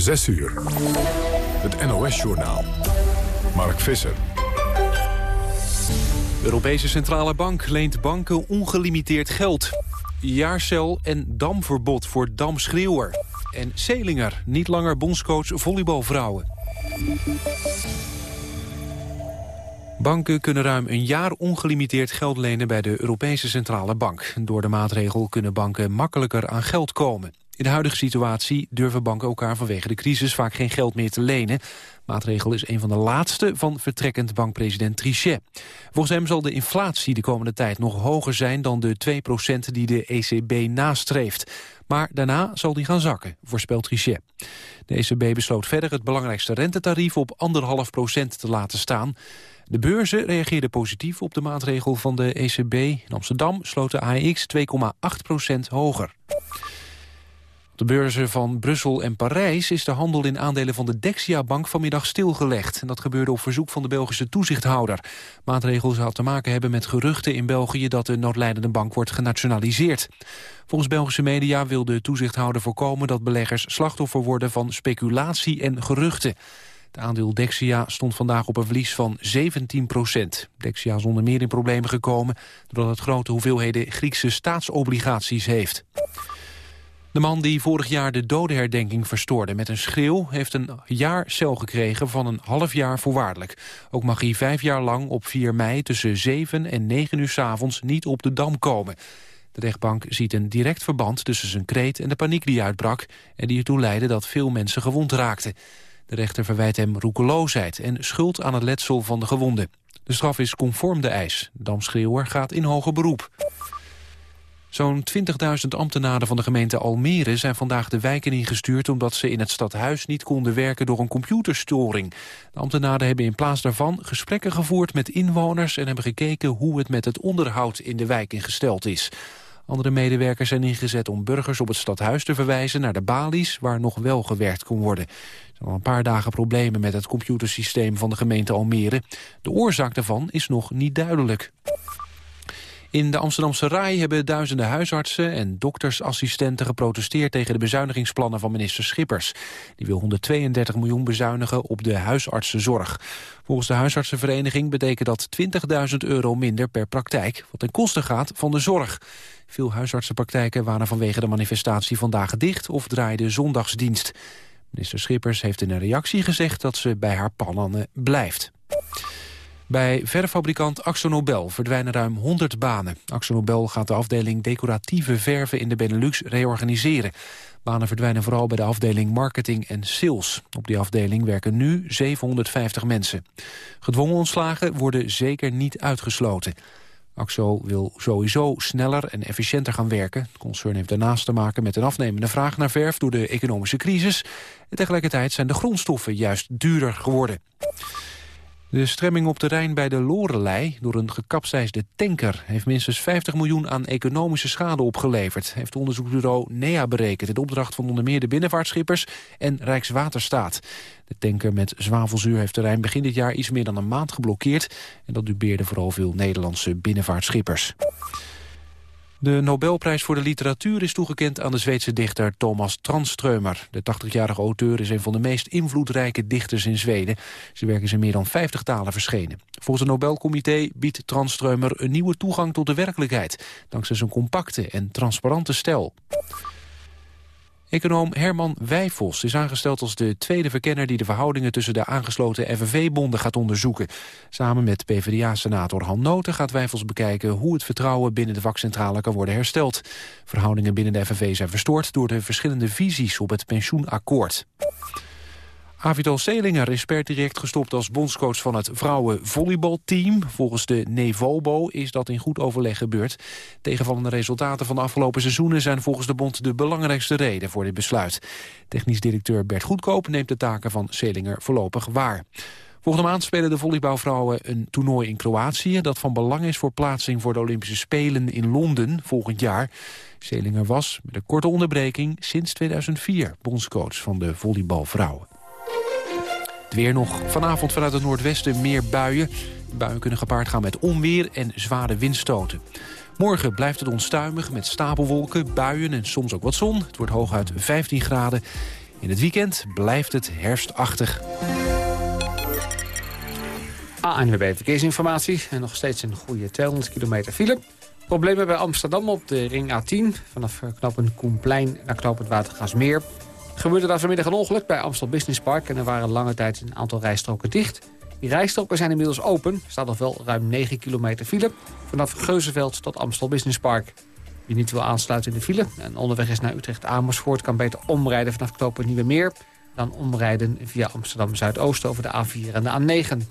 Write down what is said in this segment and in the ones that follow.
6 uur. Het NOS-journaal. Mark Visser. De Europese Centrale Bank leent banken ongelimiteerd geld. Jaarcel en damverbod voor damschreeuwer. En Selinger, niet langer bondscoach volleybalvrouwen. Banken kunnen ruim een jaar ongelimiteerd geld lenen bij de Europese Centrale Bank. Door de maatregel kunnen banken makkelijker aan geld komen. In de huidige situatie durven banken elkaar vanwege de crisis vaak geen geld meer te lenen. Maatregel is een van de laatste van vertrekkend bankpresident Trichet. Volgens hem zal de inflatie de komende tijd nog hoger zijn dan de 2% die de ECB nastreeft. Maar daarna zal die gaan zakken, voorspelt Trichet. De ECB besloot verder het belangrijkste rentetarief op 1,5% te laten staan. De beurzen reageerden positief op de maatregel van de ECB. In Amsterdam sloot de AEX 2,8% hoger. De beurzen van Brussel en Parijs is de handel in aandelen van de Dexia-bank vanmiddag stilgelegd. En dat gebeurde op verzoek van de Belgische toezichthouder. Maatregel zou te maken hebben met geruchten in België dat de noodlijdende bank wordt genationaliseerd. Volgens Belgische media wil de toezichthouder voorkomen dat beleggers slachtoffer worden van speculatie en geruchten. Het aandeel Dexia stond vandaag op een verlies van 17 procent. Dexia is onder meer in problemen gekomen... doordat het grote hoeveelheden Griekse staatsobligaties heeft. De man die vorig jaar de dodenherdenking verstoorde met een schreeuw... heeft een jaar cel gekregen van een half jaar voorwaardelijk. Ook mag hij vijf jaar lang op 4 mei tussen 7 en 9 uur s avonds niet op de Dam komen. De rechtbank ziet een direct verband tussen zijn kreet en de paniek die uitbrak... en die ertoe leidde dat veel mensen gewond raakten. De rechter verwijt hem roekeloosheid en schuld aan het letsel van de gewonden. De straf is conform de eis. Damschreeuwer gaat in hoger beroep. Zo'n 20.000 ambtenaren van de gemeente Almere zijn vandaag de wijken ingestuurd... omdat ze in het stadhuis niet konden werken door een computerstoring. De ambtenaren hebben in plaats daarvan gesprekken gevoerd met inwoners... en hebben gekeken hoe het met het onderhoud in de wijk ingesteld is. Andere medewerkers zijn ingezet om burgers op het stadhuis te verwijzen... naar de balies waar nog wel gewerkt kon worden. Er zijn al een paar dagen problemen met het computersysteem van de gemeente Almere. De oorzaak daarvan is nog niet duidelijk. In de Amsterdamse Rai hebben duizenden huisartsen en doktersassistenten geprotesteerd tegen de bezuinigingsplannen van minister Schippers. Die wil 132 miljoen bezuinigen op de huisartsenzorg. Volgens de huisartsenvereniging betekent dat 20.000 euro minder per praktijk, wat ten koste gaat van de zorg. Veel huisartsenpraktijken waren vanwege de manifestatie vandaag dicht of draaiden zondagsdienst. Minister Schippers heeft in een reactie gezegd dat ze bij haar plannen blijft. Bij verffabrikant Axonobel verdwijnen ruim 100 banen. Axonobel gaat de afdeling decoratieve verven in de Benelux reorganiseren. Banen verdwijnen vooral bij de afdeling marketing en sales. Op die afdeling werken nu 750 mensen. Gedwongen ontslagen worden zeker niet uitgesloten. Axo wil sowieso sneller en efficiënter gaan werken. Het concern heeft daarnaast te maken met een afnemende vraag naar verf... door de economische crisis. En tegelijkertijd zijn de grondstoffen juist duurder geworden. De stremming op de Rijn bij de Lorelei door een gekapseisde tanker... heeft minstens 50 miljoen aan economische schade opgeleverd... heeft onderzoeksbureau NEA berekend... in opdracht van onder meer de binnenvaartschippers en Rijkswaterstaat. De tanker met zwavelzuur heeft de Rijn begin dit jaar iets meer dan een maand geblokkeerd... en dat dubeerde vooral veel Nederlandse binnenvaartschippers. De Nobelprijs voor de literatuur is toegekend aan de Zweedse dichter Thomas Tranströmer. De 80-jarige auteur is een van de meest invloedrijke dichters in Zweden. Ze werken in meer dan 50 talen verschenen. Volgens het Nobelcomité biedt Tranströmer een nieuwe toegang tot de werkelijkheid... dankzij zijn compacte en transparante stijl. Econoom Herman Wijfels is aangesteld als de tweede verkenner... die de verhoudingen tussen de aangesloten FNV-bonden gaat onderzoeken. Samen met PvdA-senator Han Noten gaat Wijfels bekijken... hoe het vertrouwen binnen de vakcentrale kan worden hersteld. Verhoudingen binnen de FNV zijn verstoord... door de verschillende visies op het pensioenakkoord. Avital Selinger is per direct gestopt als bondscoach van het vrouwenvolleybalteam. Volgens de Nevobo is dat in goed overleg gebeurd. Tegenvallende resultaten van de afgelopen seizoenen zijn volgens de bond de belangrijkste reden voor dit besluit. Technisch directeur Bert Goedkoop neemt de taken van Selinger voorlopig waar. Volgende maand spelen de volleybalvrouwen een toernooi in Kroatië... dat van belang is voor plaatsing voor de Olympische Spelen in Londen volgend jaar. Selinger was, met een korte onderbreking, sinds 2004 bondscoach van de volleybalvrouwen. Het weer nog. Vanavond vanuit het noordwesten meer buien. Buien kunnen gepaard gaan met onweer en zware windstoten. Morgen blijft het onstuimig met stapelwolken, buien en soms ook wat zon. Het wordt hooguit 15 graden. In het weekend blijft het herfstachtig. ANWB Verkeersinformatie. En nog steeds een goede 200 kilometer file. Problemen bij Amsterdam op de ring A10. Vanaf knooppunt Koenplein naar knooppunt Watergasmeer. Gebeurde daar vanmiddag een ongeluk bij Amstel Business Park... en er waren lange tijd een aantal rijstroken dicht. Die rijstroken zijn inmiddels open. Er staat nog wel ruim 9 kilometer file. Vanaf Geuzenveld tot Amstel Business Park. Wie niet wil aansluiten in de file en onderweg is naar Utrecht-Amersfoort... kan beter omrijden vanaf knooppunt Nieuwe Meer... dan omrijden via Amsterdam-Zuidoost over de A4 en de A9.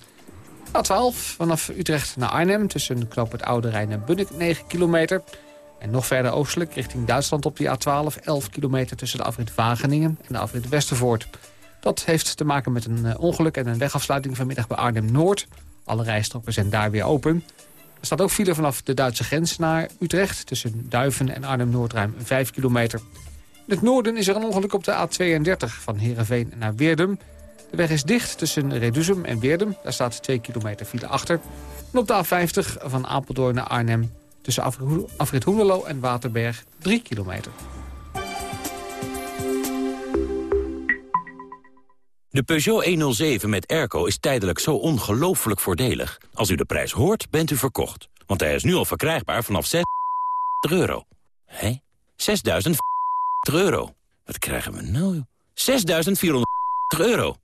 A12 vanaf Utrecht naar Arnhem tussen knooppunt Oude Rijn en Bunnik 9 kilometer... En nog verder oostelijk richting Duitsland op die A12... 11 kilometer tussen de afrit Wageningen en de afrit Westervoort. Dat heeft te maken met een eh, ongeluk en een wegafsluiting vanmiddag bij Arnhem-Noord. Alle rijstroken zijn daar weer open. Er staat ook file vanaf de Duitse grens naar Utrecht... tussen Duiven en Arnhem-Noord ruim 5 kilometer. In het noorden is er een ongeluk op de A32 van Heerenveen naar Weerdum. De weg is dicht tussen Reduzum en Weerdum. Daar staat 2 kilometer file achter. En op de A50 van Apeldoorn naar Arnhem... tussen Afrit Hoenelo en Waterberg 3 kilometer. De Peugeot 107 met airco is tijdelijk zo ongelooflijk voordelig. Als u de prijs hoort, bent u verkocht. Want hij is nu al verkrijgbaar vanaf 6 euro. Hé? 6.000 euro. Wat krijgen we nou? 6.400 euro.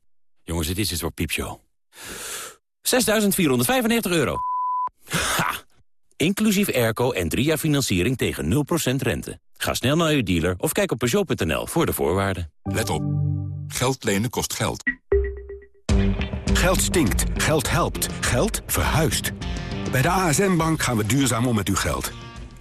Jongens, dit is het voor piepshow. 6.495 euro. Ha! Inclusief airco en drie jaar financiering tegen 0% rente. Ga snel naar uw dealer of kijk op Peugeot.nl voor de voorwaarden. Let op. Geld lenen kost geld. Geld stinkt. Geld helpt. Geld verhuist. Bij de ASN-bank gaan we duurzaam om met uw geld.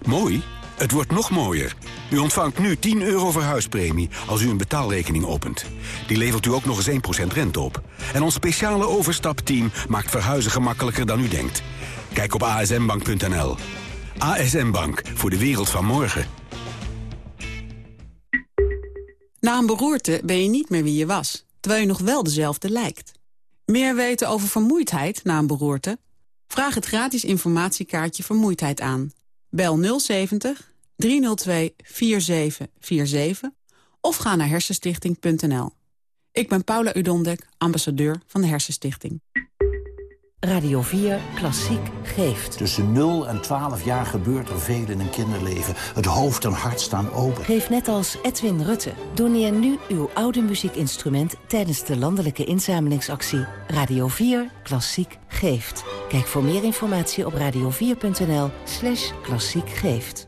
Mooi? Het wordt nog mooier. U ontvangt nu 10 euro verhuispremie als u een betaalrekening opent. Die levert u ook nog eens 1% rente op. En ons speciale overstapteam maakt verhuizen gemakkelijker dan u denkt. Kijk op asnbank.nl. ASN Bank, voor de wereld van morgen. Na een beroerte ben je niet meer wie je was, terwijl je nog wel dezelfde lijkt. Meer weten over vermoeidheid na een beroerte? Vraag het gratis informatiekaartje Vermoeidheid aan. Bel 070 302 4747 of ga naar hersenstichting.nl. Ik ben Paula Udondek, ambassadeur van de Hersenstichting. Radio 4 Klassiek geeft. Tussen 0 en 12 jaar gebeurt er veel in een kinderleven. Het hoofd en hart staan open. Geef net als Edwin Rutte. Doneer nu uw oude muziekinstrument... tijdens de landelijke inzamelingsactie Radio 4 Klassiek geeft. Kijk voor meer informatie op radio4.nl slash klassiek geeft.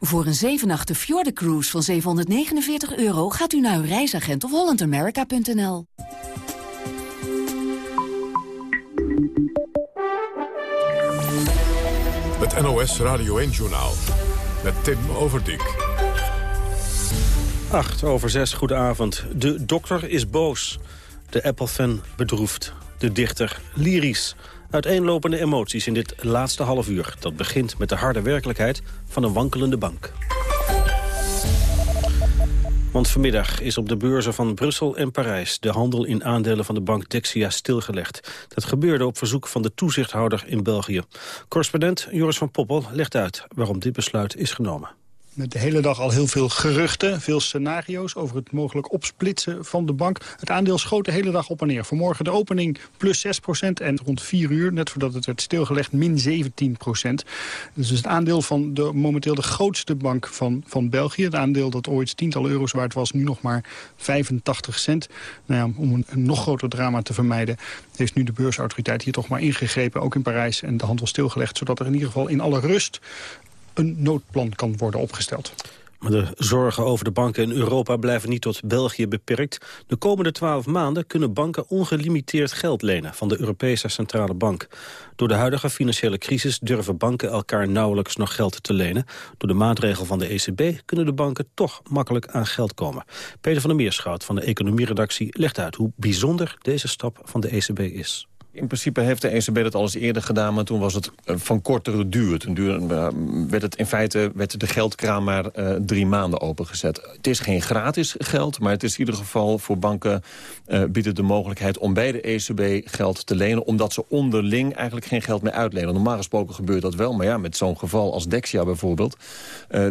Voor een 7 nachten Cruise van 749 euro gaat u naar uw reisagent of hollandamerica.nl. Het NOS Radio 1-journaal met Tim Overdijk. 8 over 6, goedenavond. De dokter is boos. De Apple-fan bedroefd. De dichter lyrisch. Uiteenlopende emoties in dit laatste half uur. Dat begint met de harde werkelijkheid van een wankelende bank. Want vanmiddag is op de beurzen van Brussel en Parijs... de handel in aandelen van de bank Dexia stilgelegd. Dat gebeurde op verzoek van de toezichthouder in België. Correspondent Joris van Poppel legt uit waarom dit besluit is genomen met de hele dag al heel veel geruchten, veel scenario's... over het mogelijk opsplitsen van de bank. Het aandeel schoot de hele dag op en neer. Vanmorgen de opening plus 6% en rond 4 uur, net voordat het werd stilgelegd, min 17% Dus het aandeel van de, momenteel de grootste bank van, van België. Het aandeel dat ooit tientallen euro's waard was, nu nog maar 85 cent. Nou ja, om een, een nog groter drama te vermijden... heeft nu de beursautoriteit hier toch maar ingegrepen, ook in Parijs... en de handel stilgelegd, zodat er in ieder geval in alle rust een noodplan kan worden opgesteld. Maar de zorgen over de banken in Europa blijven niet tot België beperkt. De komende twaalf maanden kunnen banken ongelimiteerd geld lenen van de Europese Centrale Bank. Door de huidige financiële crisis durven banken elkaar nauwelijks nog geld te lenen. Door de maatregel van de ECB kunnen de banken toch makkelijk aan geld komen. Peter van der Meerschout van de economieredactie legt uit hoe bijzonder deze stap van de ECB is. In principe heeft de ECB dat al eens eerder gedaan... maar toen was het eh, van kortere duur. Toen eh, werd het in feite werd de geldkraan maar uh, drie maanden opengezet. Het is geen gratis geld, maar het is in ieder geval voor banken... Uh, biedt het de mogelijkheid om bij de ECB geld te lenen... omdat ze onderling eigenlijk geen geld meer uitlenen. Normaal gesproken gebeurt dat wel, maar ja, met zo'n geval als Dexia bijvoorbeeld...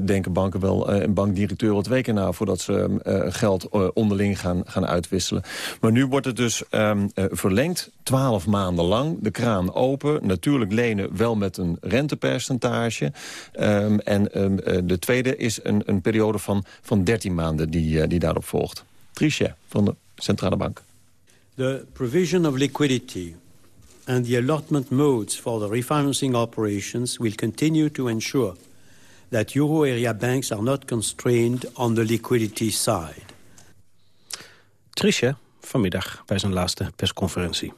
denken banken wel, een bankdirecteur wat weken na... voordat ze geld onderling gaan, gaan uitwisselen. Maar nu wordt het dus um, verlengd, twaalf maanden lang. De kraan open, natuurlijk lenen wel met een rentepercentage. Um, en um, de tweede is een, een periode van, van 13 maanden die, uh, die daarop volgt. Trichet van de Centrale Bank. The provision of liquidity and the allotment modes for the refinancing operations will continue to ensure that euro area banks are not constrained on the liquidity side. Trichet vanmiddag bij zijn laatste persconferentie.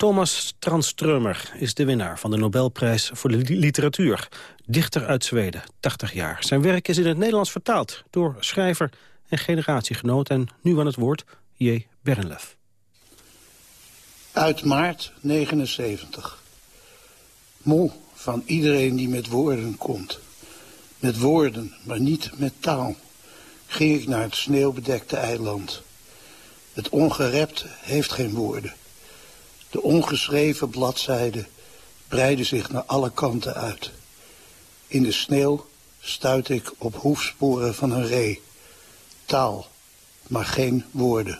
Thomas Tranströmer is de winnaar van de Nobelprijs voor de literatuur. Dichter uit Zweden, 80 jaar. Zijn werk is in het Nederlands vertaald door schrijver en generatiegenoot... en nu aan het woord J. Bernlef. Uit maart 79. Moe van iedereen die met woorden komt. Met woorden, maar niet met taal. Ging ik naar het sneeuwbedekte eiland. Het ongerept heeft geen woorden. De ongeschreven bladzijden breiden zich naar alle kanten uit. In de sneeuw stuit ik op hoefsporen van een ree. Taal, maar geen woorden.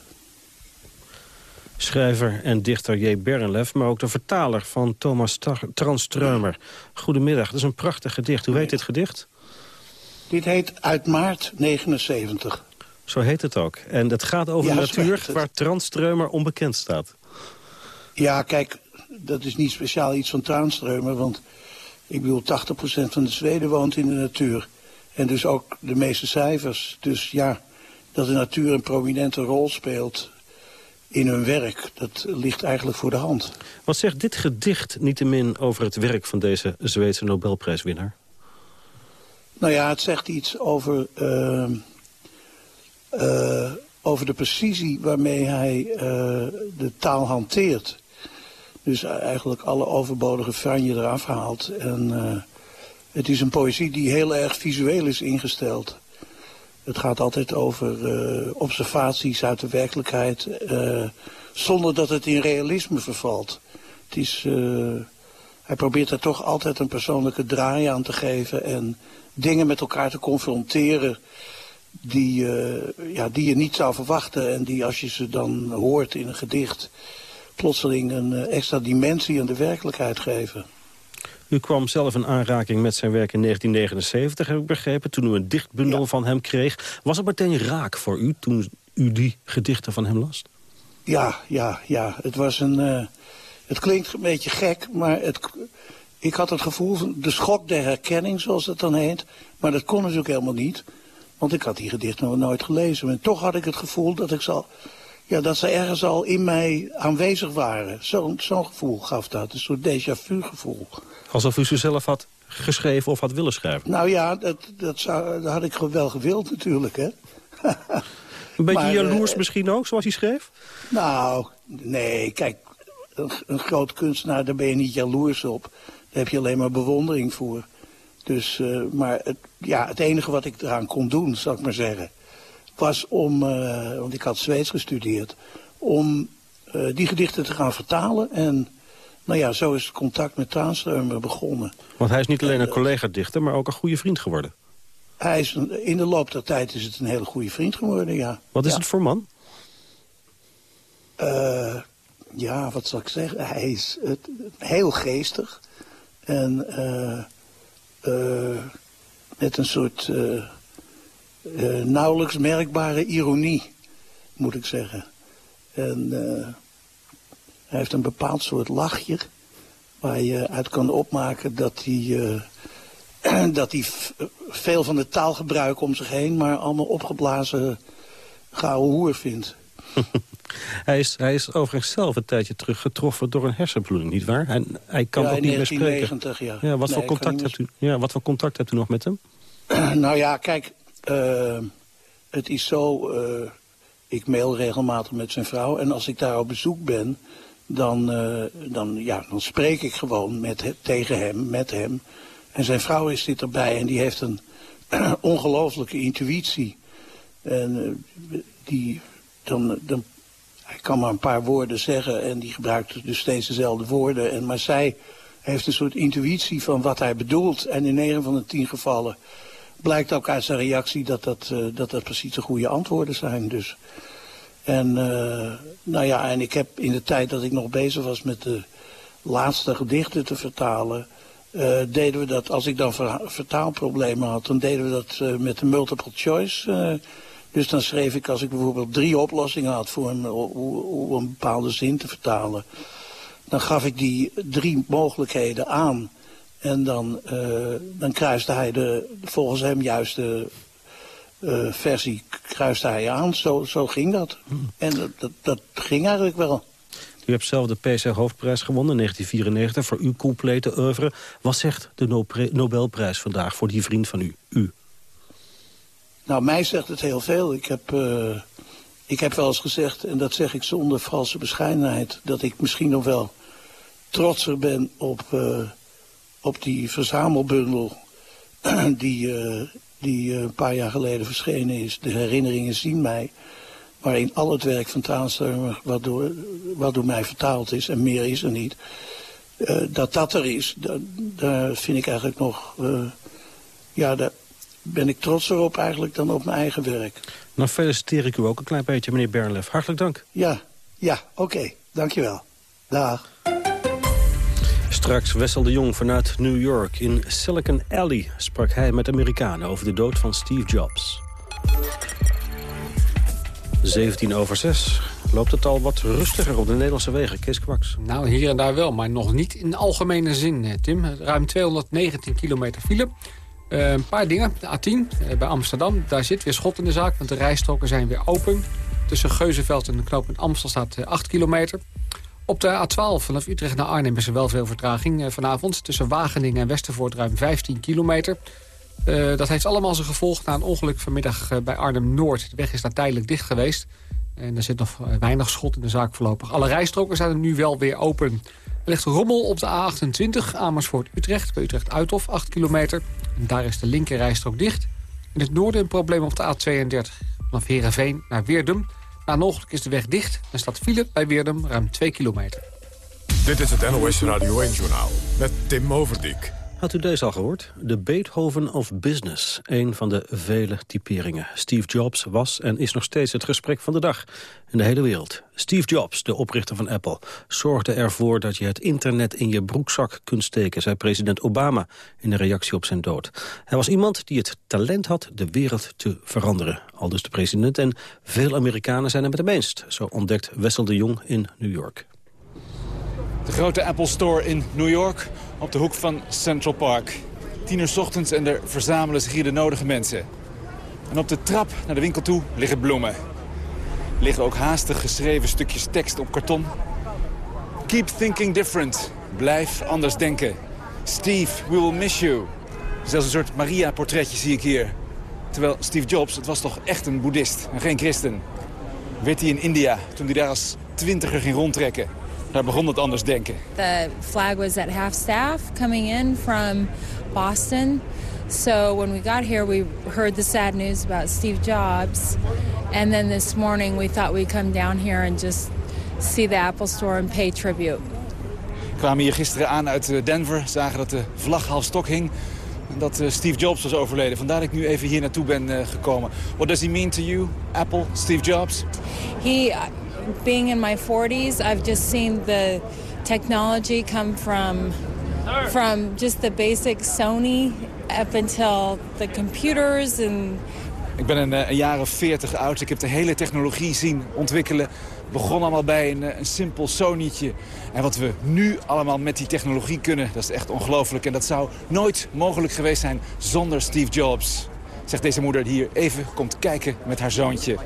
Schrijver en dichter J. Berenlef, maar ook de vertaler van Thomas Tranströmer. Goedemiddag, dat is een prachtig gedicht. Hoe heet dit gedicht? Dit heet Uit maart 79. Zo heet het ook. En het gaat over ja, natuur waar Tranströmer onbekend staat. Ja, kijk, dat is niet speciaal iets van Tranströmer, want ik bedoel 80% van de Zweden woont in de natuur. En dus ook de meeste cijfers. Dus ja, dat de natuur een prominente rol speelt in hun werk, dat ligt eigenlijk voor de hand. Wat zegt dit gedicht niettemin over het werk van deze Zweedse Nobelprijswinnaar? Nou ja, het zegt iets over... Uh, uh, over de precisie waarmee hij uh, de taal hanteert. Dus eigenlijk alle overbodige franje eraf haalt. En uh, het is een poëzie die heel erg visueel is ingesteld. Het gaat altijd over uh, observaties uit de werkelijkheid, zonder dat het in realisme vervalt. Het is, hij probeert er toch altijd een persoonlijke draai aan te geven en dingen met elkaar te confronteren die, ja, die je niet zou verwachten en die als je ze dan hoort in een gedicht plotseling een uh, extra dimensie aan de werkelijkheid geven. U kwam zelf in aanraking met zijn werk in 1979, heb ik begrepen, toen u een dichtbundel ja. van hem kreeg. Was het meteen raak voor u toen u die gedichten van hem las? Ja, ja, ja. Het was een... Uh, het klinkt een beetje gek, maar het, ik had het gevoel van de schok der herkenning, zoals het dan heet. Maar dat kon natuurlijk helemaal niet. Want ik had die gedichten nog nooit gelezen. En toch had ik het gevoel dat, ik zal, ja, dat ze ergens al in mij aanwezig waren. Zo'n zo gevoel gaf dat. Een soort déjà vu gevoel. Alsof u ze zelf had geschreven of had willen schrijven? Nou ja, dat, dat, zou, dat had ik wel gewild natuurlijk. Hè? een beetje maar, jaloers uh, misschien ook, zoals hij schreef? Nou, nee, kijk, een, een groot kunstenaar, daar ben je niet jaloers op. Daar heb je alleen maar bewondering voor. Dus, uh, maar het, ja, het enige wat ik eraan kon doen, zal ik maar zeggen, was om, uh, want ik had Zweeds gestudeerd, om uh, die gedichten te gaan vertalen. En nou ja, zo is het contact met Traanströmer begonnen. Want hij is niet alleen een collega-dichter, maar ook een goede vriend geworden. Hij is een, in de loop der tijd is het een hele goede vriend geworden, ja. Wat is ja. het voor man? ja, wat zal ik zeggen? Hij is het, heel geestig. En... Uh, met een soort uh, nauwelijks merkbare ironie, moet ik zeggen. En hij heeft een bepaald soort lachje waar je uit kan opmaken dat hij, dat hij veel van de taalgebruik om zich heen, maar allemaal opgeblazen gouden hoer vindt. hij, is, hij is overigens zelf een tijdje terug getroffen door een hersenbloeding, nietwaar? Hij, hij kan ja, ook niet meer spreken. Ja. Ja, wat, nee, voor contact hebt u, ja, wat voor contact hebt u nog met hem? nou ja, kijk, uh, het is zo... Uh, ik mail regelmatig met zijn vrouw. En als ik daar op bezoek ben, dan, uh, dan, ja, dan spreek ik gewoon met, tegen hem, met hem. En zijn vrouw is dit erbij en die heeft een ongelooflijke intuïtie. En die, dan, dan, hij kan maar een paar woorden zeggen en die gebruikt dus steeds dezelfde woorden. En, maar zij heeft een soort intuïtie van wat hij bedoelt. En in 9 van de 10 gevallen blijkt ook uit zijn reactie dat dat, uh, dat, dat precies de goede antwoorden zijn. Dus. En, uh, nou ja, en ik heb in de tijd dat ik nog bezig was met de laatste gedichten te vertalen... Uh, deden we dat, als ik dan ver vertaalproblemen had, dan deden we dat met de multiple choice. dus dan schreef ik, als ik bijvoorbeeld drie oplossingen had voor een, om een bepaalde zin te vertalen... dan gaf ik die drie mogelijkheden aan... En dan, uh, dan kruiste hij de, volgens hem juiste uh, versie kruiste hij aan. Zo, zo ging dat. En dat, dat, dat, ging eigenlijk wel. U hebt zelf de PC Hoofdprijs gewonnen in 1994 voor uw complete oeuvre. Wat zegt de Nobelprijs vandaag voor die vriend van u? u? Nou, mij zegt het heel veel. Ik heb, uh, ik heb wel eens gezegd, en dat zeg ik zonder valse bescheidenheid... dat ik misschien nog wel trotser ben op op die verzamelbundel die, uh, die uh, een paar jaar geleden verschenen is. De herinneringen zien mij. Waarin al het werk van Traanstormer, wat door, wat door mij vertaald is, en meer is er niet. Uh, dat dat er is, daar vind ik eigenlijk nog... ja, daar ben ik trotser op eigenlijk dan op mijn eigen werk. Nou feliciteer ik u ook een klein beetje, meneer Bernlef. Hartelijk dank. Ja, ja, oké. Okay. Dankjewel. Dag. Straks Wessel de Jong vanuit New York. In Silicon Alley sprak hij met Amerikanen over de dood van Steve Jobs. 17 over 6. Loopt het al wat rustiger op de Nederlandse wegen, Kees Kwaks? Nou, hier en daar wel, maar nog niet in algemene zin, eh, Tim. Ruim 219 kilometer file. Uh, een paar dingen. De A10 uh, bij Amsterdam, daar zit weer schot in de zaak... want de rijstroken zijn weer open. Tussen Geuzenveld en de knooppunt Amstel staat 8 kilometer. Op de A12 vanaf Utrecht naar Arnhem is er wel veel vertraging eh, vanavond. Tussen Wageningen en Westervoort ruim 15 kilometer. Uh, dat heeft allemaal zijn gevolg na een ongeluk vanmiddag uh, bij Arnhem-Noord. De weg is daar tijdelijk dicht geweest. En er zit nog weinig schot in de zaak voorlopig. Alle rijstroken zijn er nu wel weer open. Er ligt rommel op de A28 Amersfoort-Utrecht. Bij Utrecht-Uithof 8 kilometer. En daar is de linker rijstrook dicht. In het noorden een probleem op de A32 vanaf Heerenveen naar Weerdum. Na ongeluk is de weg dicht en staat file bij Weerdum ruim 2 kilometer. Dit is het NOS Radio 1-journaal met Tim Overdijk. Had u deze al gehoord? De Beethoven of Business, een van de vele typeringen. Steve Jobs was en is nog steeds het gesprek van de dag in de hele wereld. Steve Jobs, de oprichter van Apple, zorgde ervoor dat je het internet in je broekzak kunt steken, zei president Obama in een reactie op zijn dood. Hij was iemand die het talent had de wereld te veranderen, al dus de president. En veel Amerikanen zijn het met hem eens, zo ontdekt Wessel de Jong in New York. De grote Apple Store in New York op de hoek van Central Park. Tien uur ochtends en er verzamelen zich hier de nodige mensen. En op de trap naar de winkel toe liggen bloemen. Er liggen ook haastig geschreven stukjes tekst op karton. Keep thinking different. Blijf anders denken. Steve, we will miss you. Zelfs een soort Maria-portretje zie ik hier. Terwijl Steve Jobs, het was toch echt een boeddhist en geen christen. Werd hij in India toen hij daar als twintiger ging rondtrekken. Daar begon het anders denken. The flag was at half staff coming in from Boston. So when we got here, we heard the sad news about Steve Jobs. And then this morning, we thought we'd come down here and just see the Apple Store and pay tribute. We kwamen hier gisteren aan uit eh, Denver, zagen dat de vlag half stok hing. En dat eh, Steve Jobs was overleden. Vandaar dat ik nu even hier naartoe ben uh, gekomen. What does he mean to you, Apple, Steve Jobs? He, being in my 40s, I've just seen the technology come from from just the basic Sony up until the computers and ik ben een, een jaar of 40 oud. Ik heb de hele technologie zien ontwikkelen. Begon allemaal bij een, een simpel Sony'tje. En wat we nu allemaal met die technologie kunnen, dat is echt ongelooflijk. En dat zou nooit mogelijk geweest zijn zonder Steve Jobs. Zegt deze moeder die hier even komt kijken met haar zoontje.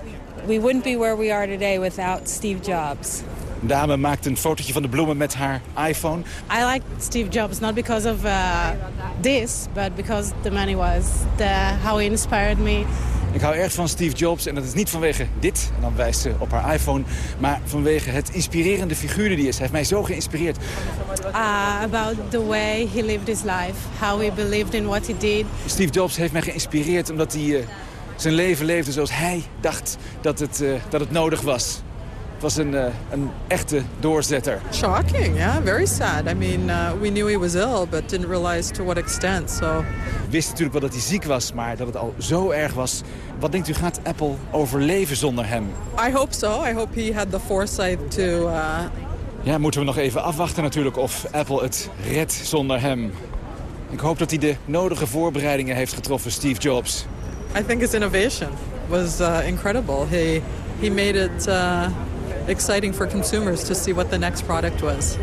We wouldn't be where we are today without Steve Jobs. Een dame maakt een fotootje van de bloemen met haar iPhone. I like Steve Jobs not because of uh, this, but because the man he was, the, how he inspired me, Ik hou erg van Steve Jobs en dat is niet vanwege dit, en dan wijst ze op haar iPhone... maar vanwege het inspirerende figuur die hij is. Hij heeft mij zo geïnspireerd. Uh, about the way he lived his life, how he believed in what he did. Steve Jobs heeft mij geïnspireerd omdat hij uh, zijn leven leefde zoals hij dacht dat het, uh, dat het nodig was. Het was een, uh, een echte doorzetter. Shocking, yeah, very sad. I mean, uh, we knew he was ill, but didn't realize to what extent. So. We wisten natuurlijk wel dat hij ziek was, maar dat het al zo erg was. Wat denkt u, gaat Apple overleven zonder hem? I hope so. I hope he had the foresight to... Uh... Ja, moeten we nog even afwachten natuurlijk of Apple het redt zonder hem. Ik hoop dat hij de nodige voorbereidingen heeft getroffen, Steve Jobs. I think his innovation was uh, incredible. He, he made it uh, exciting for consumers to see what the next product was.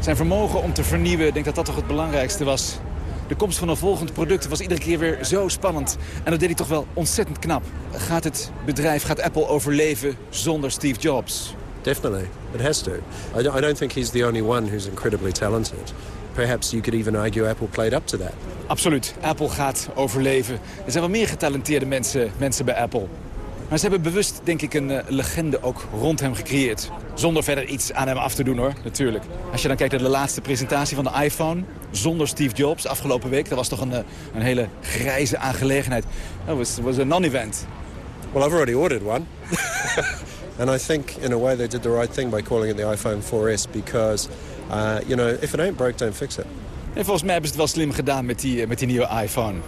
Zijn vermogen om te vernieuwen, ik denk dat dat toch het belangrijkste was. De komst van een volgend product was iedere keer weer zo spannend. En dat deed hij toch wel ontzettend knap. Gaat het bedrijf, gaat Apple overleven zonder Steve Jobs? Definitely. It has to. I don't, I don't think he's the only one who's incredibly talented. Perhaps you could even argue Apple played up to that. Absoluut. Apple gaat overleven. Er zijn wel meer getalenteerde mensen, mensen bij Apple. Maar ze hebben bewust, denk ik, een uh, legende ook rond hem gecreëerd. Zonder verder iets aan hem af te doen, hoor, natuurlijk. Als je dan kijkt naar de laatste presentatie van de iPhone... zonder Steve Jobs, afgelopen week... dat was toch een, uh, een hele grijze aangelegenheid. Dat was, was a non-event. Well, I've already ordered one. and I think, in a way, they did the right thing by calling it the iPhone 4S... because, uh, you know, if it ain't broke, don't fix it. En volgens mij hebben ze het wel slim gedaan met die, met die nieuwe iPhone.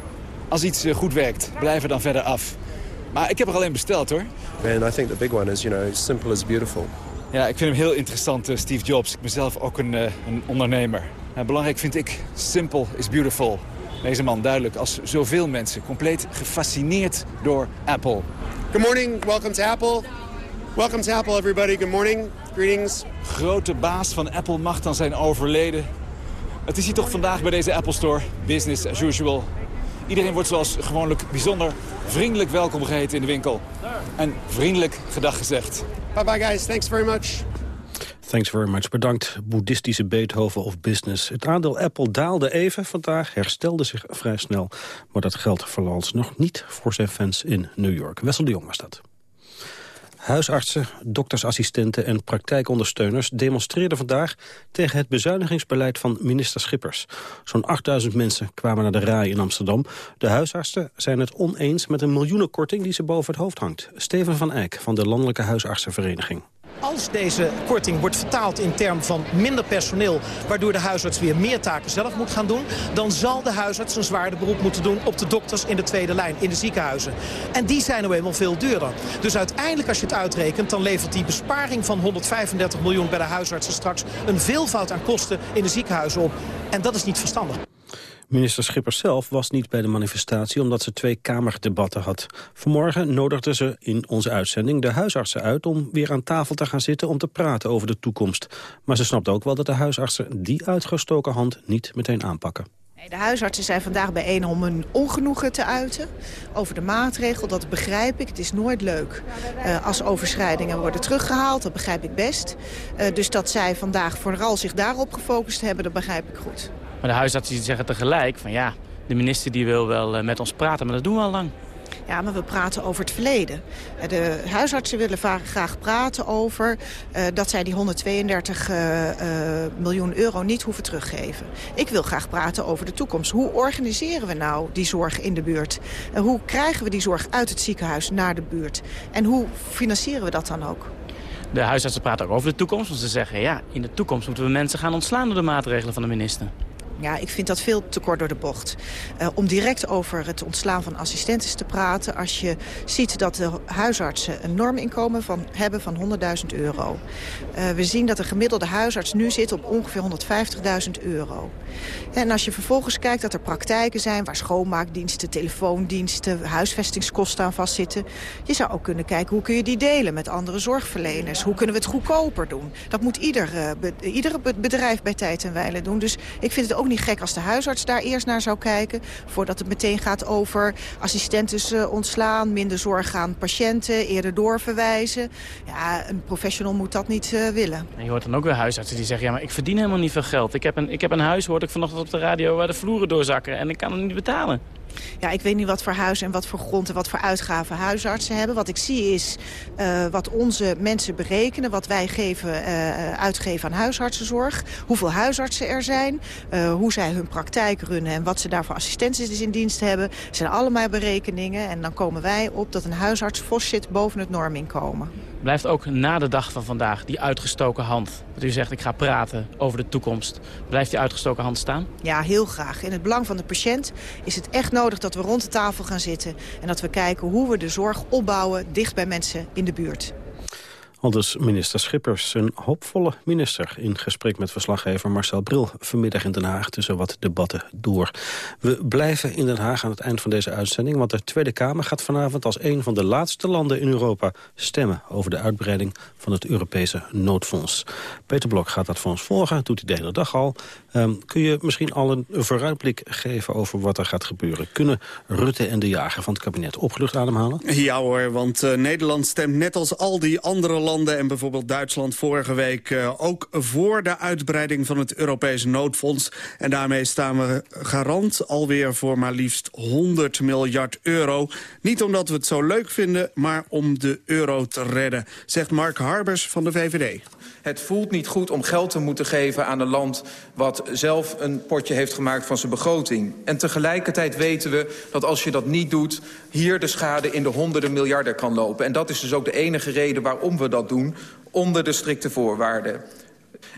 Als iets uh, goed werkt, blijf er dan verder af. Maar ik heb er alleen besteld, hoor. Man, I think the big one is, you know, simple is beautiful. Ja, ik vind hem heel interessant, uh, Steve Jobs. Ik ben zelf ook een, een ondernemer. Nou, belangrijk vind ik, simple is beautiful. Deze man duidelijk als zoveel mensen. Compleet gefascineerd door Apple. Good morning, welcome to Apple. Welcome to Apple, everybody. Good morning, greetings. Grote baas van Apple mag dan zijn overleden. Het is hier toch vandaag bij deze Apple Store. Business as usual. Iedereen wordt zoals gewoonlijk bijzonder vriendelijk welkom geheten in de winkel. En vriendelijk gedag gezegd. Bye bye guys, thanks very much. Thanks very much. Bedankt, boeddhistische Beethoven of Business. Het aandeel Apple daalde even vandaag, herstelde zich vrij snel. Maar dat geldt vooralsnog niet voor zijn fans in New York. Wessel de Jong was dat. Huisartsen, doktersassistenten en praktijkondersteuners demonstreerden vandaag tegen het bezuinigingsbeleid van minister Schippers. Zo'n 8000 mensen kwamen naar de RAI in Amsterdam. De huisartsen zijn het oneens met een miljoenenkorting die ze boven het hoofd hangt. Steven van Eyck van de Landelijke Huisartsenvereniging. Als deze korting wordt vertaald in termen van minder personeel... waardoor de huisarts weer meer taken zelf moet gaan doen... dan zal de huisarts een zwaarder beroep moeten doen op de dokters in de tweede lijn, in de ziekenhuizen. En die zijn nou eenmaal veel duurder. Dus uiteindelijk, als je het uitrekent, dan levert die besparing van 135 miljoen bij de huisartsen straks... een veelvoud aan kosten in de ziekenhuizen op. En dat is niet verstandig. Minister Schippers zelf was niet bij de manifestatie omdat ze twee kamerdebatten had. Vanmorgen nodigde ze in onze uitzending de huisartsen uit om weer aan tafel te gaan zitten om te praten over de toekomst. Maar ze snapt ook wel dat de huisartsen die uitgestoken hand niet meteen aanpakken. De huisartsen zijn vandaag bijeen om hun ongenoegen te uiten over de maatregel. Dat begrijp ik. Het is nooit leuk uh, als overschrijdingen worden teruggehaald. Dat begrijp ik best. Uh, dus dat zij vandaag vooral zich daarop gefocust hebben, dat begrijp ik goed. Maar de huisartsen zeggen tegelijk van ja, de minister die wil wel met ons praten, maar dat doen we al lang. Ja, maar we praten over het verleden. De huisartsen willen graag praten over uh, dat zij die 132 uh, uh, miljoen euro niet hoeven teruggeven. Ik wil graag praten over de toekomst. Hoe organiseren we nou die zorg in de buurt? Hoe krijgen we die zorg uit het ziekenhuis naar de buurt? En hoe financieren we dat dan ook? De huisartsen praten ook over de toekomst. Want ze zeggen, ja, in de toekomst moeten we mensen gaan ontslaan door de maatregelen van de minister. Ja, ik vind dat veel te kort door de bocht. Uh, om direct over het ontslaan van assistenten te praten... als je ziet dat de huisartsen een norminkomen van, hebben van 100.000 euro. Uh, we zien dat de gemiddelde huisarts nu zit op ongeveer 150.000 euro. En als je vervolgens kijkt dat er praktijken zijn... waar schoonmaakdiensten, telefoondiensten, huisvestingskosten aan vastzitten... je zou ook kunnen kijken hoe kun je die delen met andere zorgverleners. Hoe kunnen we het goedkoper doen? Dat moet ieder, be, iedere bedrijf bij tijd en wijle doen. Dus ik vind het ook niet gek als de huisarts daar eerst naar zou kijken... voordat het meteen gaat over assistentes uh, ontslaan... minder zorg aan patiënten, eerder doorverwijzen. Ja, een professional moet dat niet uh, willen. En je hoort dan ook weer huisartsen die zeggen... ja, maar ik verdien helemaal niet veel geld. Ik heb een, ik heb een huis, hoorde ik vanochtend op de radio... waar de vloeren doorzakken en ik kan het niet betalen. Ja, ik weet niet wat voor huis en wat voor grond en wat voor uitgaven huisartsen hebben. Wat ik zie is uh, wat onze mensen berekenen, wat wij geven, uh, uitgeven aan huisartsenzorg. Hoeveel huisartsen er zijn, uh, hoe zij hun praktijk runnen en wat ze daarvoor assistenties in dienst hebben. Zijn allemaal berekeningen en dan komen wij op dat een huisarts vast zit boven het norminkomen. Blijft ook na de dag van vandaag die uitgestoken hand, dat u zegt ik ga praten over de toekomst, blijft die uitgestoken hand staan? Ja, heel graag. In het belang van de patiënt is het echt nodig dat we rond de tafel gaan zitten... en dat we kijken hoe we de zorg opbouwen dicht bij mensen in de buurt. Aldus minister Schippers, een hoopvolle minister... in gesprek met verslaggever Marcel Bril vanmiddag in Den Haag... tussen wat debatten door. We blijven in Den Haag aan het eind van deze uitzending... want de Tweede Kamer gaat vanavond als een van de laatste landen in Europa... stemmen over de uitbreiding van het Europese noodfonds. Peter Blok gaat dat ons volgen, doet hij de hele dag al. Um, kun je misschien al een vooruitblik geven over wat er gaat gebeuren? Kunnen Rutte en de jager van het kabinet opgelucht ademhalen? Ja hoor, want uh, Nederland stemt net als al die andere landen landen en bijvoorbeeld Duitsland vorige week uh, ook voor de uitbreiding van het Europese noodfonds. En daarmee staan we garant alweer voor maar liefst 100 miljard euro. Niet omdat we het zo leuk vinden, maar om de euro te redden, zegt Mark Harbers van de VVD. Het voelt niet goed om geld te moeten geven aan een land... wat zelf een potje heeft gemaakt van zijn begroting. En tegelijkertijd weten we dat als je dat niet doet... hier de schade in de honderden miljarden kan lopen. En dat is dus ook de enige reden waarom we dat doen... onder de strikte voorwaarden.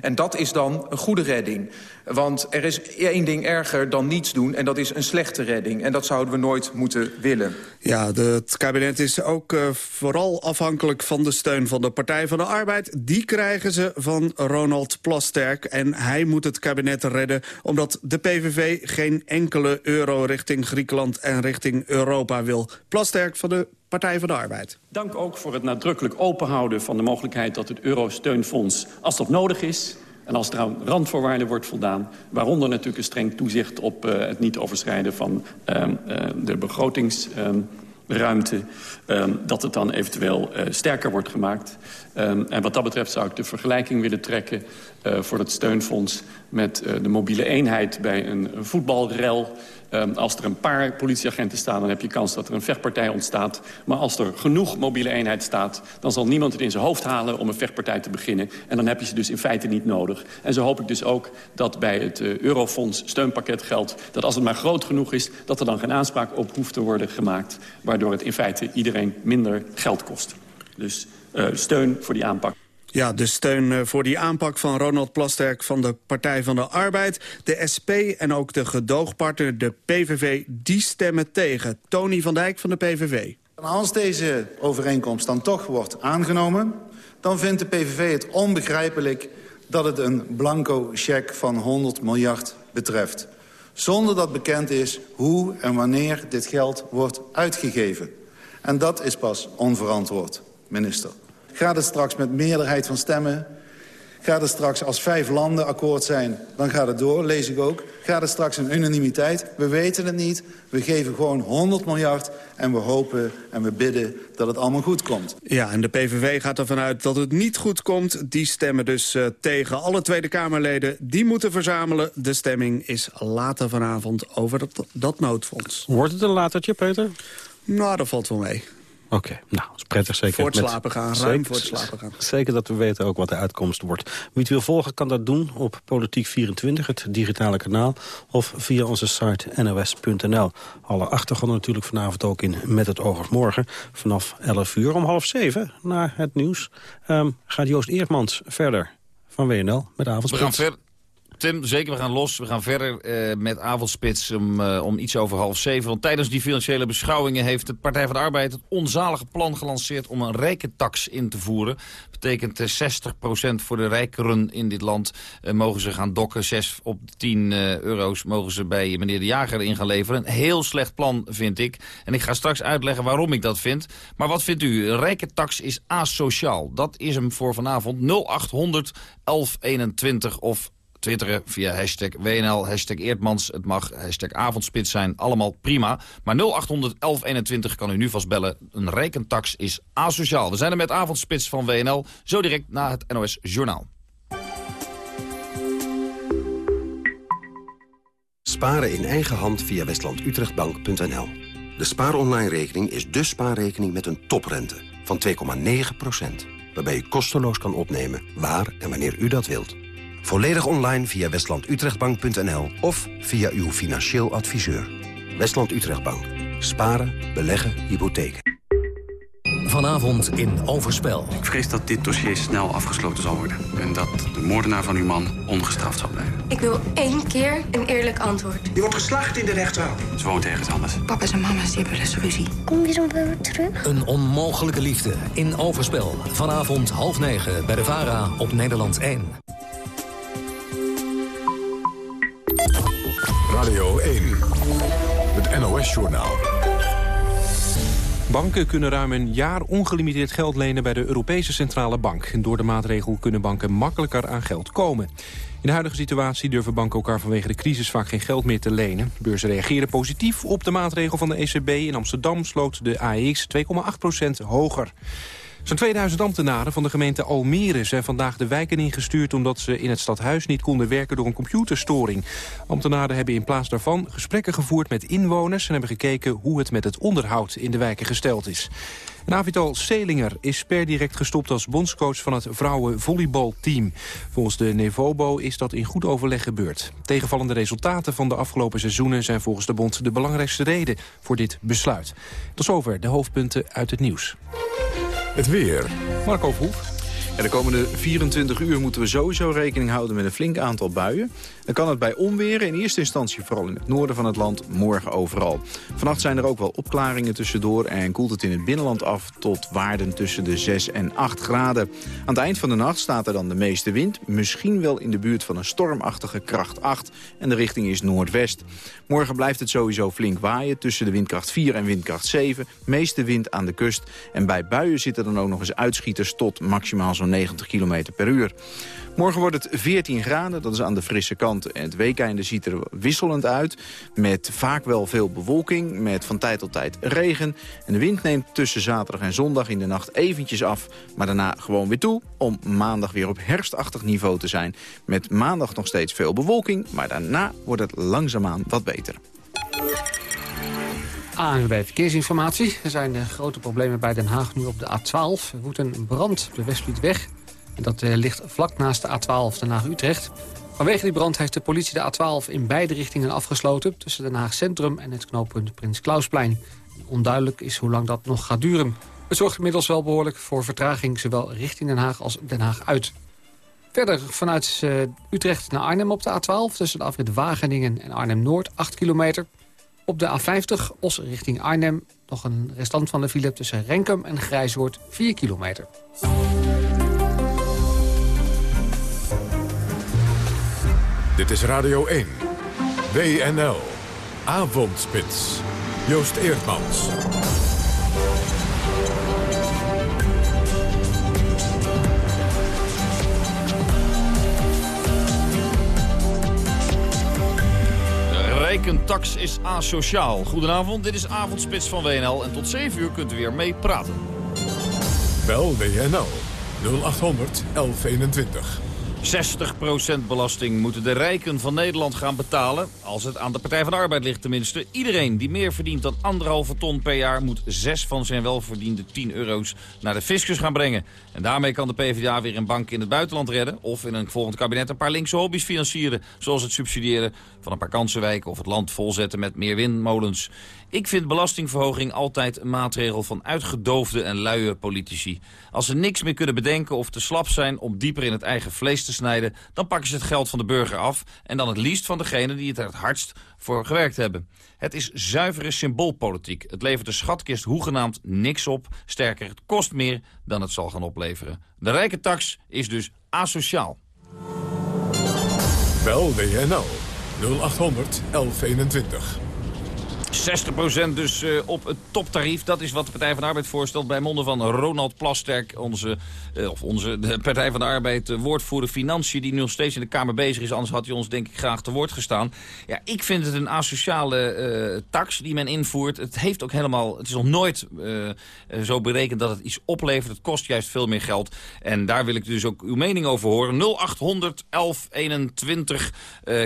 En dat is dan een goede redding. Want er is één ding erger dan niets doen en dat is een slechte redding. En dat zouden we nooit moeten willen. Ja, de, het kabinet is ook uh, vooral afhankelijk van de steun van de Partij van de Arbeid. Die krijgen ze van Ronald Plasterk. En hij moet het kabinet redden omdat de PVV geen enkele euro richting Griekenland en richting Europa wil. Plasterk van de Partij van de Arbeid. Dank ook voor het nadrukkelijk openhouden van de mogelijkheid dat het Euro-steunfonds, als dat nodig is, en als er aan randvoorwaarden wordt voldaan... waaronder natuurlijk een streng toezicht op uh, het niet overschrijden van uh, de begrotingsruimte... dat het dan eventueel sterker wordt gemaakt. en wat dat betreft zou ik de vergelijking willen trekken voor het steunfonds... met de mobiele eenheid bij een voetbalrel... Um, als er een paar politieagenten staan, dan heb je kans dat er een vechtpartij ontstaat. Maar als er genoeg mobiele eenheid staat... dan zal niemand het in zijn hoofd halen om een vechtpartij te beginnen. En dan heb je ze dus in feite niet nodig. En zo hoop ik dus ook dat bij het uh, Eurofonds steunpakket geldt... dat als het maar groot genoeg is, dat er dan geen aanspraak op hoeft te worden gemaakt. Waardoor het in feite iedereen minder geld kost. Dus uh, steun voor die aanpak. Ja, de steun eh, voor die aanpak van Ronald Plasterk van de Partij van de Arbeid. De SP en ook de gedoogpartner, de PVV, die stemmen tegen. Tony van Dijk van de PVV. Als deze overeenkomst dan toch wordt aangenomen... dan vindt de PVV het onbegrijpelijk dat het een blanco cheque van 100 miljard betreft. Zonder dat bekend is hoe en wanneer dit geld wordt uitgegeven. En dat is pas onverantwoord, minister. Gaat het straks met meerderheid van stemmen? Gaat het straks als vijf landen akkoord zijn? Dan gaat het door, lees ik ook. Gaat het straks een unanimiteit? We weten het niet. We geven gewoon 100 miljard en we hopen en we bidden dat het allemaal goed komt. Ja, en de PVV gaat ervan uit dat het niet goed komt. Die stemmen dus uh, tegen. Alle Tweede Kamerleden die moeten verzamelen. De stemming is later vanavond over dat, dat noodfonds. Wordt het een latertje, Peter? Nou, dat valt wel mee. Oké, okay, nou, dat is prettig zeker. Voor het slapen gaan, ruim zeker, voor het slapen gaan. Zeker dat we weten ook wat de uitkomst wordt. Wie het wil volgen kan dat doen op Politiek24, het digitale kanaal... of via onze site nos.nl. Alle achtergronden natuurlijk vanavond ook in Met het oog of morgen. Vanaf 11 uur om half 7 naar het nieuws um, gaat Joost Eermans verder van WNL met avondspits. Tim, zeker, we gaan los. We gaan verder uh, met avondspits om, uh, om iets over half zeven. Want tijdens die financiële beschouwingen heeft de Partij van de Arbeid... het onzalige plan gelanceerd om een rijkentax in te voeren. Dat betekent uh, 60% voor de rijkeren in dit land mogen ze gaan dokken. 6 op 10 euro's mogen ze bij meneer De Jager in gaan leveren. Een heel slecht plan, vind ik. En ik ga straks uitleggen waarom ik dat vind. Maar wat vindt u? Een rijkentax is asociaal. Dat is hem voor vanavond 0800 1121 of twitteren via hashtag WNL, hashtag Eertmans. Het mag hashtag Avondspits zijn, allemaal prima. Maar 0800 1121 kan u nu vast bellen. Een rekentax is asociaal. We zijn er met Avondspits van WNL, zo direct na het NOS Journaal. Sparen in eigen hand via westlandutrechtbank.nl. De spaaronline-rekening is de spaarrekening met een toprente van 2,9% waarbij u kosteloos kan opnemen waar en wanneer u dat wilt. Volledig online via westlandutrechtbank.nl of via uw financieel adviseur. Westland Utrechtbank. Sparen, beleggen, hypotheken. Vanavond in Overspel. Ik vrees dat dit dossier snel afgesloten zal worden. En dat de moordenaar van uw man ongestraft zal blijven. Ik wil één keer een eerlijk antwoord. Je wordt geslacht in de rechtszaal. Ze woont ergens anders. Papa's en mama's die hebben dus ruzie. Kom je zo weer terug? Een onmogelijke liefde in Overspel. Vanavond half negen bij de VARA op Nederland 1. NOS-journaal. Banken kunnen ruim een jaar ongelimiteerd geld lenen bij de Europese Centrale Bank. Door de maatregel kunnen banken makkelijker aan geld komen. In de huidige situatie durven banken elkaar vanwege de crisis vaak geen geld meer te lenen. Beurzen reageren positief op de maatregel van de ECB. In Amsterdam sloot de AEX 2,8% hoger. Zo'n 2000 ambtenaren van de gemeente Almere zijn vandaag de wijken ingestuurd... omdat ze in het stadhuis niet konden werken door een computerstoring. Ambtenaren hebben in plaats daarvan gesprekken gevoerd met inwoners... en hebben gekeken hoe het met het onderhoud in de wijken gesteld is. En Avital Selinger is per direct gestopt als bondscoach van het vrouwenvolleybalteam. Volgens de Nevobo is dat in goed overleg gebeurd. Tegenvallende resultaten van de afgelopen seizoenen zijn volgens de bond de belangrijkste reden voor dit besluit. Tot zover de hoofdpunten uit het nieuws. Het weer. Marco. Ja, de komende 24 uur moeten we sowieso rekening houden met een flink aantal buien. Dan kan het bij onweer in eerste instantie vooral in het noorden van het land, morgen overal. Vannacht zijn er ook wel opklaringen tussendoor en koelt het in het binnenland af tot waarden tussen de 6 en 8 graden. Aan het eind van de nacht staat er dan de meeste wind, misschien wel in de buurt van een stormachtige kracht 8 en de richting is noordwest. Morgen blijft het sowieso flink waaien tussen de windkracht 4 en windkracht 7, meeste wind aan de kust en bij buien zitten dan ook nog eens uitschieters tot maximaal zo'n 90 km per uur. Morgen wordt het 14 graden, dat is aan de frisse kant. En het weekeinde ziet er wisselend uit, met vaak wel veel bewolking... met van tijd tot tijd regen. En de wind neemt tussen zaterdag en zondag in de nacht eventjes af... maar daarna gewoon weer toe, om maandag weer op herfstachtig niveau te zijn. Met maandag nog steeds veel bewolking, maar daarna wordt het langzaamaan wat beter. ANWB Verkeersinformatie. Er zijn uh, grote problemen bij Den Haag nu op de A12. Er woedt een brand op de Westfriedweg. En dat uh, ligt vlak naast de A12 Den Haag-Utrecht. Vanwege die brand heeft de politie de A12 in beide richtingen afgesloten... tussen Den Haag Centrum en het knooppunt Prins Klausplein. Onduidelijk is hoe lang dat nog gaat duren. Het zorgt inmiddels wel behoorlijk voor vertraging... zowel richting Den Haag als Den Haag uit. Verder vanuit uh, Utrecht naar Arnhem op de A12... tussen de afrit Wageningen en Arnhem-Noord, 8 kilometer... Op de A50 Os richting Arnhem nog een restant van de file tussen Renkum en Grijswoord 4 kilometer. Dit is Radio 1. WNL. Avondspits. Joost Eerdmans. rijkentax is asociaal. Goedenavond, dit is Avondspits van WNL en tot 7 uur kunt u weer mee praten. Bel WNL 0800 1121. 60% belasting moeten de rijken van Nederland gaan betalen. Als het aan de Partij van de Arbeid ligt tenminste. Iedereen die meer verdient dan anderhalve ton per jaar... moet zes van zijn welverdiende 10 euro's naar de fiscus gaan brengen. En daarmee kan de PvdA weer een bank in het buitenland redden... of in een volgend kabinet een paar linkse hobby's financieren... zoals het subsidiëren van een paar kansenwijken... of het land volzetten met meer windmolens. Ik vind belastingverhoging altijd een maatregel van uitgedoofde en luie politici. Als ze niks meer kunnen bedenken of te slap zijn om dieper in het eigen vlees te snijden... dan pakken ze het geld van de burger af en dan het liefst van degene die het er het hardst voor gewerkt hebben. Het is zuivere symboolpolitiek. Het levert de schatkist hoegenaamd niks op. Sterker, het kost meer dan het zal gaan opleveren. De rijke tax is dus asociaal. Bel WNL 0800 1121. 60% dus uh, op het toptarief. Dat is wat de Partij van de Arbeid voorstelt bij monden van Ronald Plasterk. Onze, uh, of onze de Partij van de Arbeid uh, woordvoerder Financiën... die nu nog steeds in de Kamer bezig is. Anders had hij ons denk ik graag te woord gestaan. Ja, ik vind het een asociale tax die men invoert. Het heeft ook helemaal... Het is nog nooit zo berekend dat het iets oplevert. Het kost juist veel meer geld. En daar wil ik dus ook uw mening over horen. 0800 1121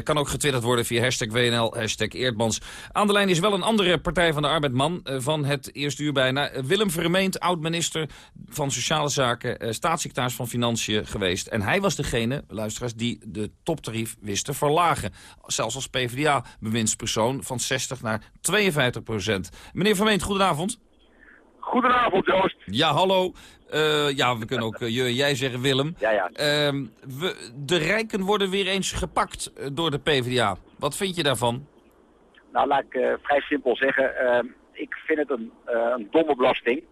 kan ook getwitterd worden via hashtag WNL, hashtag Eerdmans. Aan de lijn is wel een andere Partij van de Arbeidman uh, van het eerste uur bijna. Willem Vermeend, oud-minister van Sociale Zaken, uh, staatssecretaris van Financiën geweest. En hij was degene, luisteraars, die de toptarief wist te verlagen. Zelfs als PvdA-bewindspersoon van 60 naar 52 procent. Meneer Vermeend, goedenavond. Goedenavond, Joost. Ja, hallo. Uh, ja, we kunnen ook uh, je, jij zeggen, Willem. Ja, ja. Uh, we, de rijken worden weer eens gepakt door de PvdA. Wat vind je daarvan? Nou, laat ik uh, vrij simpel zeggen. Uh, ik vind het een, uh, een domme belasting.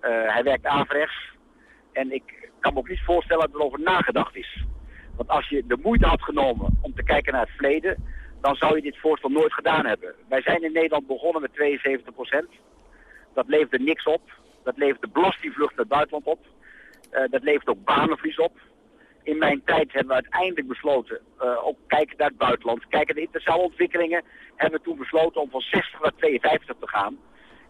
hij werkt averechts. En ik kan me ook niet voorstellen dat er over nagedacht is. Want als je de moeite had genomen om te kijken naar het verleden... dan zou je dit voorstel nooit gedaan hebben. Wij zijn in Nederland begonnen met 72 procent. Dat leverde niks op. Dat leverde belastingvlucht naar het buitenland op. dat levert ook banenverlies op in mijn tijd hebben we uiteindelijk besloten, uh, ook kijken naar het buitenland, kijken naar de internationale ontwikkelingen, hebben we toen besloten om van 60 naar 52 te gaan.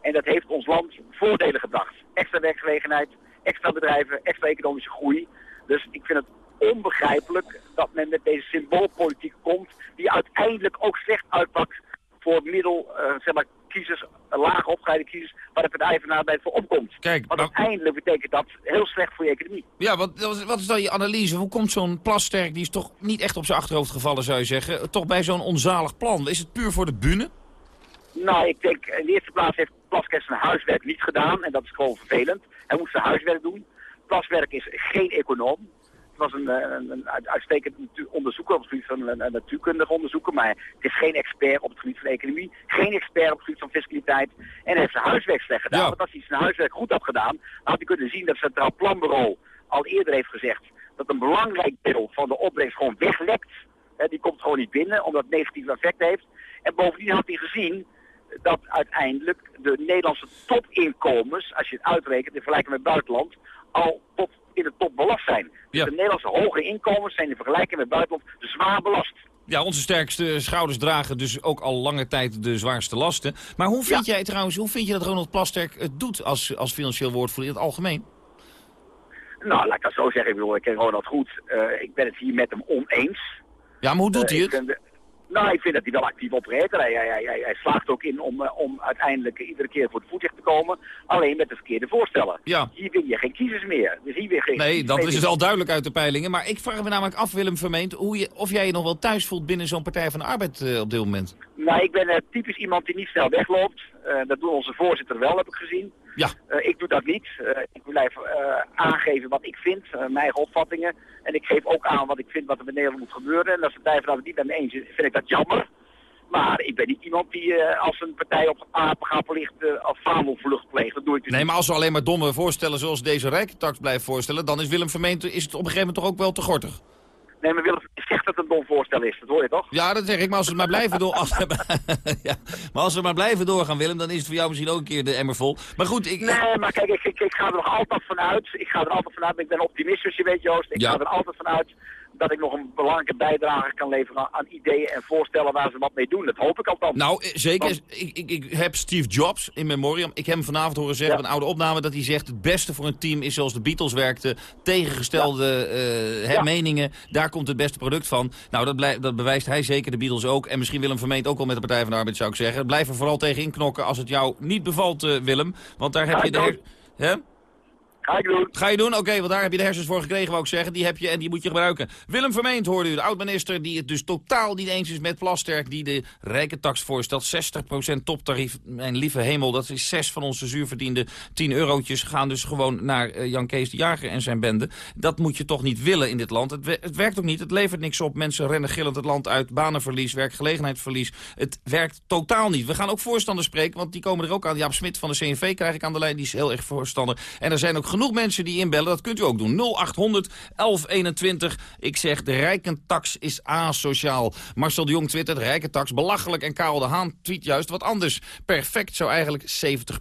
En dat heeft ons land voordelen gebracht. Extra werkgelegenheid, extra bedrijven, extra economische groei. Dus ik vind het onbegrijpelijk dat men met deze symboolpolitiek komt, die uiteindelijk ook slecht uitpakt voor middel, uh, zeg maar, kiezers, laag opgeleide kiezers, waar de Partij van de Arbeid voor opkomt. Kijk, Want uiteindelijk betekent dat heel slecht voor je economie. Ja, wat, wat is dan je analyse? Hoe komt zo'n Plasterk, die is toch niet echt op zijn achterhoofd gevallen, zou je zeggen, toch bij zo'n onzalig plan? Is het puur voor de bühne? Nou, ik denk, in de eerste plaats heeft Plasterk zijn huiswerk niet gedaan, en dat is gewoon vervelend. Hij moest zijn huiswerk doen. Plaswerk is geen econoom was een, een, een uitstekend onderzoeker op het gebied van een, natuurkundig onderzoeker. Maar het is geen expert op het gebied van economie. Geen expert op het gebied van fiscaliteit. En hij heeft zijn huiswerk slecht gedaan. Want als hij zijn huiswerk goed had gedaan, had hij kunnen zien dat het Centraal Planbureau al eerder heeft gezegd dat een belangrijk deel van de opbrengst gewoon weglekt. die komt gewoon niet binnen, omdat het negatief effect heeft. En bovendien had hij gezien dat uiteindelijk de Nederlandse topinkomens, als je het uitrekent in vergelijking met het buitenland, al tot in de top belast zijn. Dus de Nederlandse hoge inkomens zijn in vergelijking met buitenland zwaar belast. Ja, onze sterkste schouders dragen dus ook al lange tijd de zwaarste lasten. Maar hoe vind jij trouwens, hoe vind je dat Ronald Plasterk het doet als, als financieel woordvoerder in het algemeen? Nou, laat ik dat zo zeggen. Ik bedoel, ik ken Ronald goed. Uh, ik ben het hier met hem oneens. Ja, maar hoe doet uh, hij het? Nou, ik vind dat hij wel actief opreed. Hij, hij, hij, hij, slaagt ook in om, uh, om uiteindelijk iedere keer voor het voetlicht te komen. Alleen met de verkeerde voorstellen. Ja. Hier win je geen kiezers meer. Dus hier weer geen nee, dat is het al duidelijk uit de peilingen. Maar ik vraag me namelijk af, Willem Vermeend, hoe je, of jij je nog wel thuis voelt binnen zo'n Partij van de Arbeid uh, op dit moment. Nou, ik ben uh, typisch iemand die niet snel wegloopt. dat doet onze voorzitter wel, heb ik gezien. Ja. Uh, ik doe dat niet. Uh, ik blijf uh, aangeven wat ik vind, mijn eigen opvattingen. En ik geef ook aan wat ik vind wat er in Nederland moet gebeuren. En als de partij van het niet met me eens is, vind ik dat jammer. Maar ik ben niet iemand die als een partij op apengapen ligt als vaandelvlucht pleegt. Dat doe ik dus Nee, niet. maar als we alleen maar domme voorstellen zoals deze rijkentax blijven voorstellen... dan is Willem Vermeend is het op een gegeven moment toch ook wel te gortig. Nee, maar Willem zegt dat het een dom voorstel is. Dat hoor je toch? Ja, dat zeg ik. Maar als we maar blijven, door, als we, ja, maar als we maar blijven doorgaan, Willem, dan is het voor jou misschien ook een keer de emmer vol. Maar goed, ik... Nee, maar kijk, ik, ik, ik ga er nog altijd vanuit. Ik ga er altijd vanuit. Ik ben optimistisch, je weet Joost. Ik Ja. ga er altijd vanuit dat ik nog een belangrijke bijdrage kan leveren aan ideeën en voorstellen waar ze wat mee doen. Dat hoop ik althans. Nou, eh, zeker. Want- Ik, ik, ik heb Steve Jobs in memoriam. Ik heb hem vanavond horen zeggen, Ja. een oude opname, dat hij zegt... het beste voor een team is zoals de Beatles werkten. Tegengestelde eh, Ja. meningen. Daar komt het beste product van. Nou, dat, dat bewijst hij zeker, de Beatles ook. En misschien Willem Vermeend ook wel met de Partij van de Arbeid, zou ik zeggen. Blijf er vooral tegen inknokken als het jou niet bevalt, eh, Willem. Want daar heb je de... Hè? Ga doen. Ga je doen? Oké, want daar heb je de hersens voor gekregen, wou ik zeggen. Die heb je en die moet je gebruiken. Willem Vermeend hoorde u, de oud-minister die het dus totaal niet eens is met Plasterk... die de rijke tax voorstelt, 60% toptarief. Mijn lieve hemel, dat is zes van onze zuurverdiende 10 eurotjes... gaan dus gewoon naar eh, Jan Kees de Jager en zijn bende. Dat moet je toch niet willen in dit land. Het, het werkt ook niet, het levert niks op. Mensen rennen gillend het land uit, banenverlies, werkgelegenheidsverlies. Het werkt totaal niet. We gaan ook voorstanders spreken, want die komen er ook aan. Jaap Smit van de CNV krijg ik aan de lijn, die is heel erg voorstander. En er zijn ook genoeg mensen die inbellen. Dat kunt u ook doen. 0800 1121. Ik zeg, de rijkentax is asociaal. Marcel de Jong twittert, rijkentax belachelijk. En Karel de Haan tweet juist wat anders. Perfect zou eigenlijk 70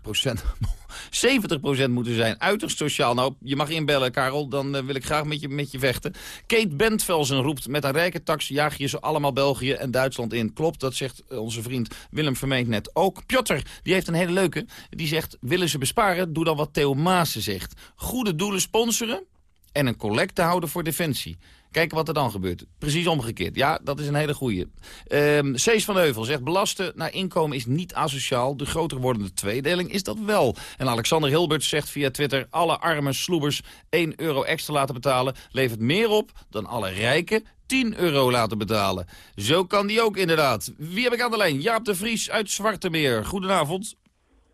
70% moeten zijn. Uiterst sociaal. Nou, je mag inbellen, Karel. Dan eh, wil ik graag met je, met je vechten. Kate Bentvelsen roept... met een rijke tax jaag je ze allemaal België en Duitsland in. Klopt, dat zegt onze vriend Willem Vermeend net ook. Piotr, die heeft een hele leuke. Die zegt, willen ze besparen? Doe dan wat Theo Maassen zegt. Goede doelen sponsoren en een collecte houden voor defensie. Kijken wat er dan gebeurt. Precies omgekeerd. Ja, dat is een hele goeie. Um, Cees van Heuvel zegt... belasten naar inkomen is niet asociaal. De groter wordende tweedeling is dat wel. En Alexander Hilbert zegt via Twitter... alle arme sloebers 1 euro extra laten betalen... levert meer op dan alle rijken 10 euro laten betalen. Zo kan die ook inderdaad. Wie heb ik aan de lijn? Jaap de Vries uit Zwartemeer. Goedenavond.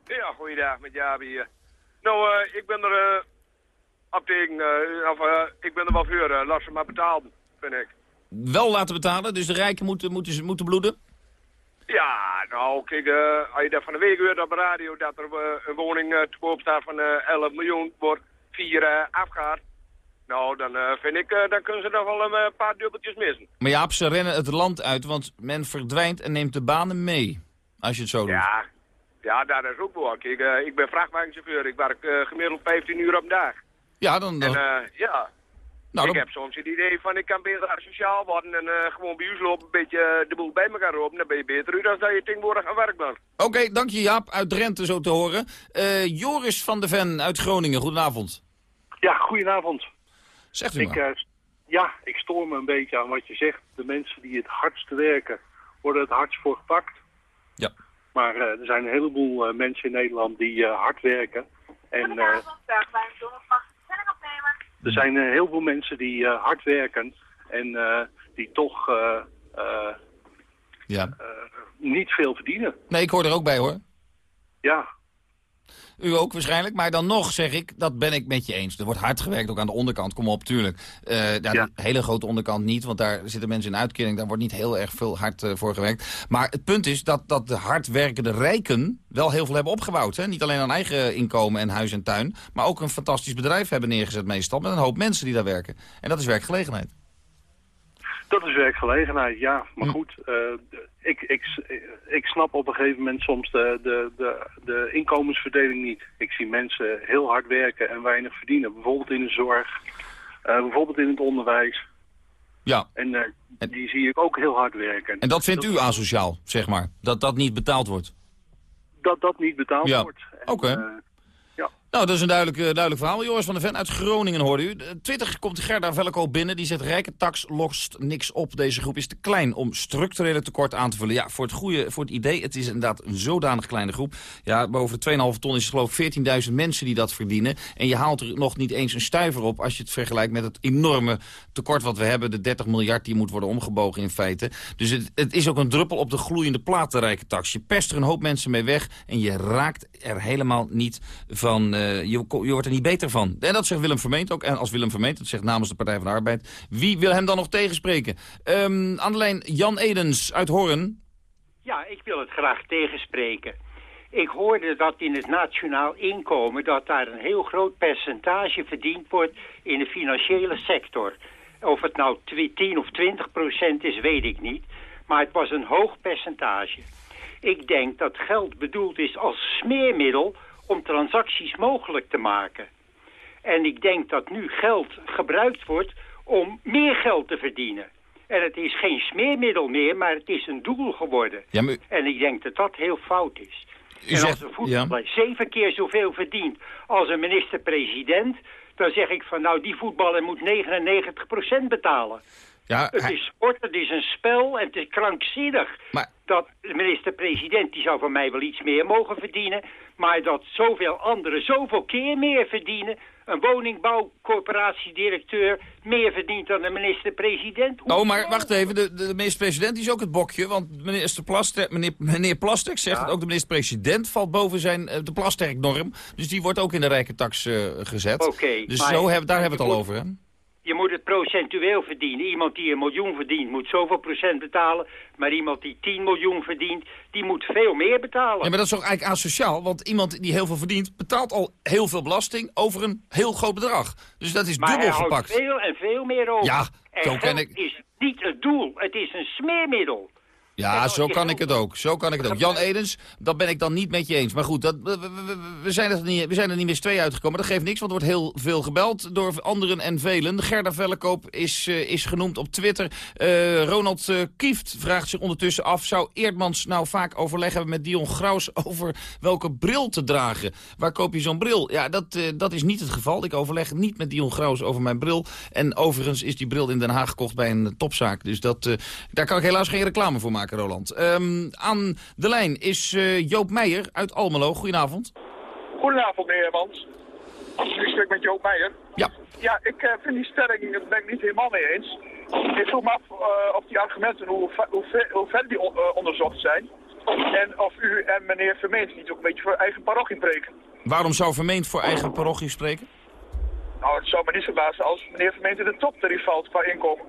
Ja, goeiedag met Jaap hier. Nou, uh, ik ben er... Uh uh, of, uh, ik ben er wel voor, uh, laat ze maar betalen, vind ik. Wel laten betalen, dus de rijken moeten, moeten, moeten bloeden? Ja, nou, kijk, als je dat van de week hoort op de radio dat er een woning te koop staat van 11 miljoen voor 4 afgaat. Nou, dan vind ik, dan kunnen ze nog wel een paar dubbeltjes missen. Maar Jaap, ze rennen het land uit, want men verdwijnt en neemt de banen mee. Als je het zo doet. Ja, ja dat is ook wel. Kijk, ik ben vrachtwagenchauffeur. Ik werk gemiddeld 15 uur op een dag. Ja, dan... En, uh, ja. Nou, ik heb soms het idee van ik kan beter sociaal worden en uh, gewoon bij u lopen, een beetje de boel bij elkaar lopen. Dan ben je beter u dan dat je tegenwoordig aan werk bent. Oké, okay, dank je Jaap, uit Drenthe zo te horen. Uh, Joris van de Ven uit Groningen, goedenavond. Ja, goedenavond. Zegt u ik, maar. ja, ik stoor me een beetje aan wat je zegt. De mensen die het hardst werken, worden het hardst voor gepakt. Ja. Maar er zijn een heleboel mensen in Nederland die hard werken. En, er zijn uh, heel veel mensen die uh, hard werken en uh, die toch ja. niet veel verdienen. Nee, ik hoor er ook bij hoor. Ja. U ook waarschijnlijk, maar dan nog zeg ik, dat ben ik met je eens. Er wordt hard gewerkt, ook aan de onderkant, kom op, tuurlijk. ja, ja. De hele grote onderkant niet, want daar zitten mensen in uitkering. Daar wordt niet heel erg veel hard voor gewerkt. Maar het punt is dat, dat de hardwerkende rijken wel heel veel hebben opgebouwd. Hè? Niet alleen aan eigen inkomen en huis en tuin, maar ook een fantastisch bedrijf hebben neergezet meestal. Met een hoop mensen die daar werken. En dat is werkgelegenheid. Dat is werkgelegenheid, ja. Maar goed, uh, ik, ik, ik snap op een gegeven moment soms de, de, de, de inkomensverdeling niet. Ik zie mensen heel hard werken en weinig verdienen. Bijvoorbeeld in de zorg, uh, bijvoorbeeld in het onderwijs. Ja. En, uh, en die zie ik ook heel hard werken. En dat vindt u asociaal, zeg maar? Dat dat niet betaald wordt? Dat dat niet betaald ja. wordt. Oké. Okay. Nou, dat is een duidelijk, uh, duidelijk verhaal. Joris van der Ven uit Groningen hoorde u. Twitter komt Gerda Velko binnen. Die zegt, rijke tax lost niks op. Deze groep is te klein om structurele tekort aan te vullen. Ja, voor het, goede, voor het idee, het is inderdaad een zodanig kleine groep. Ja, boven de 2,5 ton is het geloof ik 14.000 mensen die dat verdienen. En je haalt er nog niet eens een stuiver op... als je het vergelijkt met het enorme tekort wat we hebben. De 30 miljard die moet worden omgebogen in feite. Dus het, het is ook een druppel op de gloeiende plaat, de rijke tax. Je pest er een hoop mensen mee weg en je raakt er helemaal niet van... Uh, je, je wordt er niet beter van. En dat zegt Willem Vermeent ook. En als Willem Vermeent, dat zegt namens de Partij van de Arbeid... wie wil hem dan nog tegenspreken? Um, Jan Edens uit Hoorn. Ja, ik wil het graag tegenspreken. Ik hoorde dat in het nationaal inkomen... dat daar een heel groot percentage verdiend wordt in de financiële sector. Of het nou 10 of 20 procent is, weet ik niet. Maar het was een hoog percentage. Ik denk dat geld bedoeld is als smeermiddel om transacties mogelijk te maken. En ik denk dat nu geld gebruikt wordt om meer geld te verdienen. En het is geen smeermiddel meer, maar het is een doel geworden. Ja, maar... En ik denk dat dat heel fout is. U en zegt... als een voetballer ja. zeven keer zoveel verdient als een minister-president... dan zeg ik van nou, die voetballer moet 99% betalen. Ja, het hij... is sport, het is een spel en het is krankzinnig. Maar... Dat de minister-president, die zou van mij wel iets meer mogen verdienen... maar dat zoveel anderen zoveel keer meer verdienen... een woningbouwcorporatiedirecteur meer verdient dan de minister-president... Oh, maar wacht even, de, de minister-president is ook het bokje... want minister Plasterk, meneer, meneer Plasterk zegt ja. dat ook de minister-president... valt boven zijn, de Plasterk-norm, dus die wordt ook in de rijke tax uh, gezet. Oké. Okay, dus zo heb, daar hebben we het al over, hè? Je moet het procentueel verdienen. Iemand die een miljoen verdient moet zoveel procent betalen. Maar iemand die 10 miljoen verdient, die moet veel meer betalen. Ja, maar dat is toch eigenlijk asociaal? Want iemand die heel veel verdient, betaalt al heel veel belasting over een heel groot bedrag. Dus dat is maar dubbel gepakt. houdt veel en veel meer over. Ja, en zo geld ken ik- is niet het doel. Het is een smeermiddel. Ja, zo kan ik het ook. Zo kan ik het ook. Jan Edens, dat ben ik dan niet met je eens. Maar goed, dat, we, we- we- we zijn er niet, we zijn er niet meer twee uitgekomen. Dat geeft niks, want er wordt heel veel gebeld door anderen en velen. Gerda Vellekoop is, eh, is genoemd op Twitter. Eh, Ronald eh, Kieft vraagt zich ondertussen af... zou Eerdmans nou vaak overleg hebben met Dion Graus... over welke bril te dragen? Waar koop je zo'n bril? Ja, dat, dat is niet het geval. Ik overleg niet met Dion Graus over mijn bril. En overigens is die bril in Den Haag gekocht bij een topzaak. Dus dat, daar kan ik helaas geen reclame voor maken, Roland. Ehm, aan de lijn is eh, Joop Meijer uit Almelo. Goedenavond. Goedenavond, meneer Mans. Ik spreek met Joop Meijer. Ja. Ja, ik eh, vind die stelling, daar ben ik niet helemaal mee eens. Ik vroeg me af eh, of die argumenten, hoe, ver- hoe, ver, hoe ver die on- onderzocht zijn. En of u en meneer Vermeend niet ook een beetje voor eigen parochie breken. Waarom zou Vermeend voor eigen parochie spreken? Nou, het zou me niet verbazen als meneer Vermeend in de toptarief valt qua inkomen.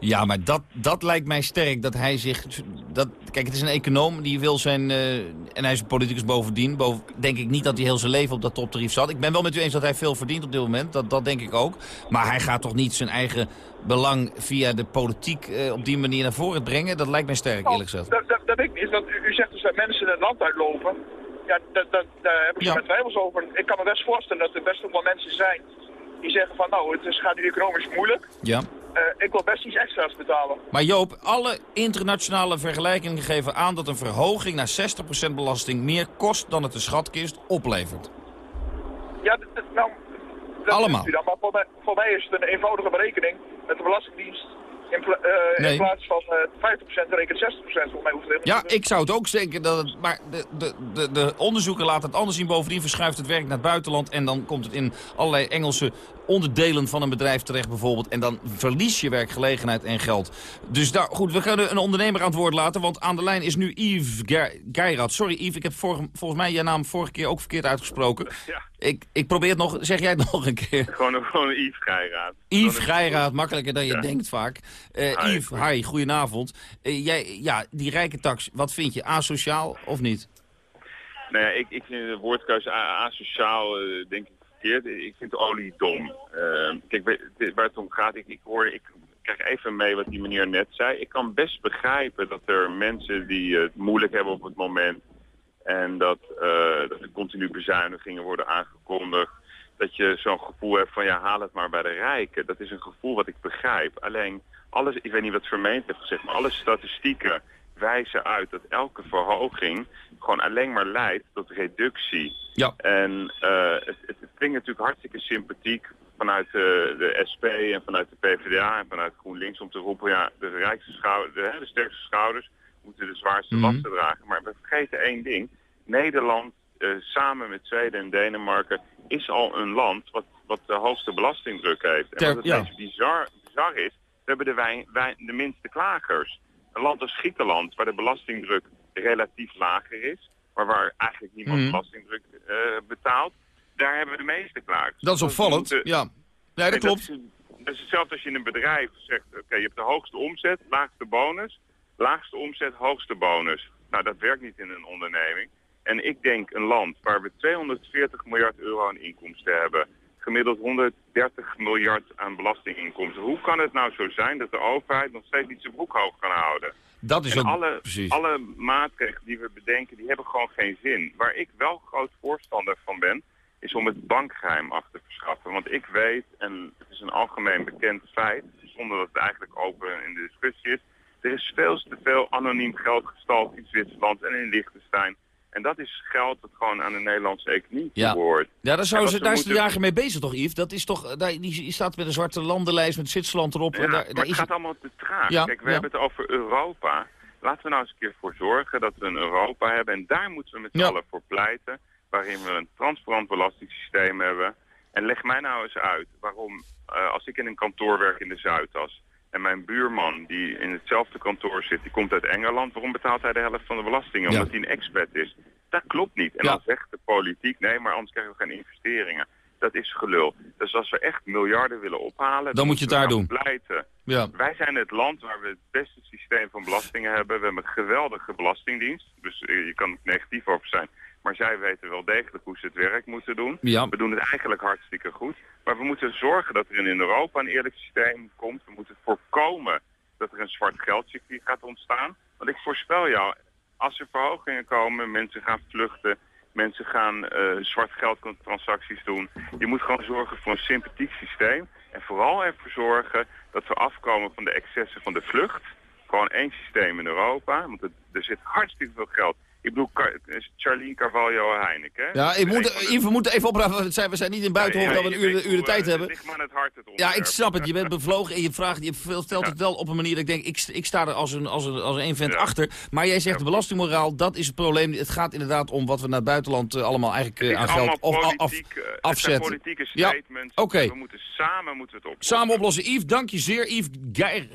Ja, maar dat, dat lijkt mij sterk. Dat hij zich. Dat, kijk, het is een econoom die wil zijn. eh, en hij is een politicus bovendien. Boven, denk ik niet dat hij heel zijn leven op dat toptarief zat. Ik ben wel met u eens dat hij veel verdient op dit moment. Dat, dat denk ik ook. Maar hij gaat toch niet zijn eigen belang via de politiek eh, op die manier naar voren brengen? Dat lijkt mij sterk, eerlijk gezegd. Dat, dat, dat ik niet. Want u, u zegt dus dat mensen het land uitlopen. Ja, dat, dat, daar heb ik Ja. mijn twijfels over. Ik kan me best voorstellen dat er best wel mensen zijn die zeggen van nou, het is, gaat nu economisch moeilijk. Ja. Eh, ik wil best iets extra's betalen. Maar Joop, alle internationale vergelijkingen geven aan dat een verhoging naar 60% belasting meer kost dan het de schatkist oplevert. Ja, nou, dat Allemaal. U dan, maar voor mij, voor mij is het een eenvoudige berekening met de Belastingdienst. In, pla- eh, Nee. in plaats van eh 50% rekent 60%, voor mij hoeft het Ja, ik zou het ook denken. Dat het, maar de, de, de, de onderzoeken laten het anders zien. Bovendien verschuift het werk naar het buitenland. En dan komt het in allerlei Engelse onderdelen van een bedrijf terecht bijvoorbeeld. En dan verlies je werkgelegenheid en geld. Dus daar, goed, we gaan een ondernemer aan het woord laten. Want aan de lijn is nu Yves Ge- Geirat. Sorry Yves, ik heb volgens mij je naam vorige keer ook verkeerd uitgesproken. Ja. Ik, ik probeer het nog, zeg jij het nog een keer. Gewoon, gewoon Yves Geiraat. Yves Geiraat, makkelijker dan je Ja. denkt vaak. Eh Hi, Yves, hi, goedenavond. Eh, jij, ja, die rijke tax, wat vind je? Asociaal of niet? Nou ja, ik, ik vind de woordkeuze asociaal eh, denk ik Ik vind de olie dom. Eh, kijk, waar het om gaat, ik, ik hoor, ik krijg even mee wat die meneer net zei. Ik kan best begrijpen dat er mensen die het moeilijk hebben op het moment en dat, eh, dat er continu bezuinigingen worden aangekondigd. Dat je zo'n gevoel hebt van ja, haal het maar bij de rijken. Dat is een gevoel wat ik begrijp. Alleen, alles, ik weet niet wat Vermeend heeft gezegd, maar alle statistieken wijzen uit dat elke verhoging gewoon alleen maar leidt tot reductie. Ja. En eh, het, het klinkt natuurlijk hartstikke sympathiek vanuit de, de SP en vanuit de PvdA en vanuit GroenLinks om te roepen, ja, de rijkste schouder, de, de sterkste schouders moeten de zwaarste Mhm. lasten dragen. Maar we vergeten één ding. Nederland, eh, samen met Zweden en Denemarken, is al een land wat, wat de hoogste belastingdruk heeft. En wat het ja. meest bizar, bizar is, we hebben de, wij, wij, de minste klagers. Een land als Griekenland, waar de belastingdruk relatief lager is, maar waar eigenlijk niemand Mhm. belastingdruk eh, betaalt, daar hebben we de meeste klagers. Dat is Dus opvallend, moeten- ja. Nee, dat klopt. is, dat is hetzelfde als je in een bedrijf zegt, oké, je hebt de hoogste omzet, laagste bonus, laagste omzet, hoogste bonus. Nou, dat werkt niet in een onderneming. En ik denk een land waar we 240 miljard euro aan inkomsten hebben, gemiddeld 130 miljard aan belastinginkomsten. Hoe kan het nou zo zijn dat de overheid nog steeds niet zijn broek hoog kan houden? Dat is en ook alle, precies. alle maatregelen die we bedenken, die hebben gewoon geen zin. Waar ik wel groot voorstander van ben, is om het bankgeheim af te verschaffen. Want ik weet, en het is een algemeen bekend feit, zonder dat het eigenlijk open in de discussie is, er is veel te veel anoniem geld gestald in Zwitserland en in Liechtenstein. En dat is geld dat gewoon aan de Nederlandse economie Ja. behoort. Ja, daar, En zou wat ze, daar is de moeten- jager mee bezig toch, Yves? Dat is toch, daar, die, staat met een zwarte landenlijst met Zwitserland erop. Ja, en daar, maar daar het is gaat allemaal te traag. Ja, Kijk, we hebben het over Europa. Laten we nou eens een keer voor zorgen dat we een Europa hebben. En daar moeten we met z'n allen voor pleiten. Waarin we een transparant belastingssysteem hebben. En leg mij nou eens uit waarom, eh, als ik in een kantoor werk in de Zuidas... en mijn buurman die in hetzelfde kantoor zit, die komt uit Engeland... waarom betaalt hij de helft van de belastingen? Ja. Omdat hij een expat is. Dat klopt niet. En Ja. dan zegt de politiek, nee, maar anders krijgen we geen investeringen. dat is gelul. Dus als we echt miljarden willen ophalen... Dan moet je het daar doen. Pleiten. Ja. Wij zijn het land waar we het beste systeem van belastingen hebben. We hebben een geweldige belastingdienst. Dus eh, je kan er negatief over zijn. Maar zij weten wel degelijk hoe ze het werk moeten doen. Ja. We doen het eigenlijk hartstikke goed. Maar we moeten zorgen dat er in Europa een eerlijk systeem komt. We moeten voorkomen dat er een zwart geldcircuit gaat ontstaan. Want ik voorspel jou, als er verhogingen komen, mensen gaan vluchten... Mensen gaan uh, zwart geldtransacties doen. Je moet gewoon zorgen voor een sympathiek systeem. En vooral ervoor zorgen dat we afkomen van de excessen van de vlucht. Gewoon één systeem in Europa. Want het, er zit hartstikke veel geld ik bedoel, Car Charlene Carvalho Heineken. Hè? Ja, ik moet, de... we moeten even opraven. We zijn, we zijn niet in Buitenhof dat we een uur, uur de tijd hebben. Het hart, het ja, ik snap het. Je bent bevlogen en je, vraagt, je stelt het wel op een manier dat ik denk... ik, ik sta er als een, als een, als een vent achter. Maar jij zegt de belastingmoraal, dat is het probleem. Het gaat inderdaad om wat we naar het buitenland uh, allemaal eigenlijk uh, aan geld of, politiek, af, afzetten. politieke statements. Ja, oké. We moeten samen moeten het oplossen. Samen oplossen. Yves, dank je zeer. Yves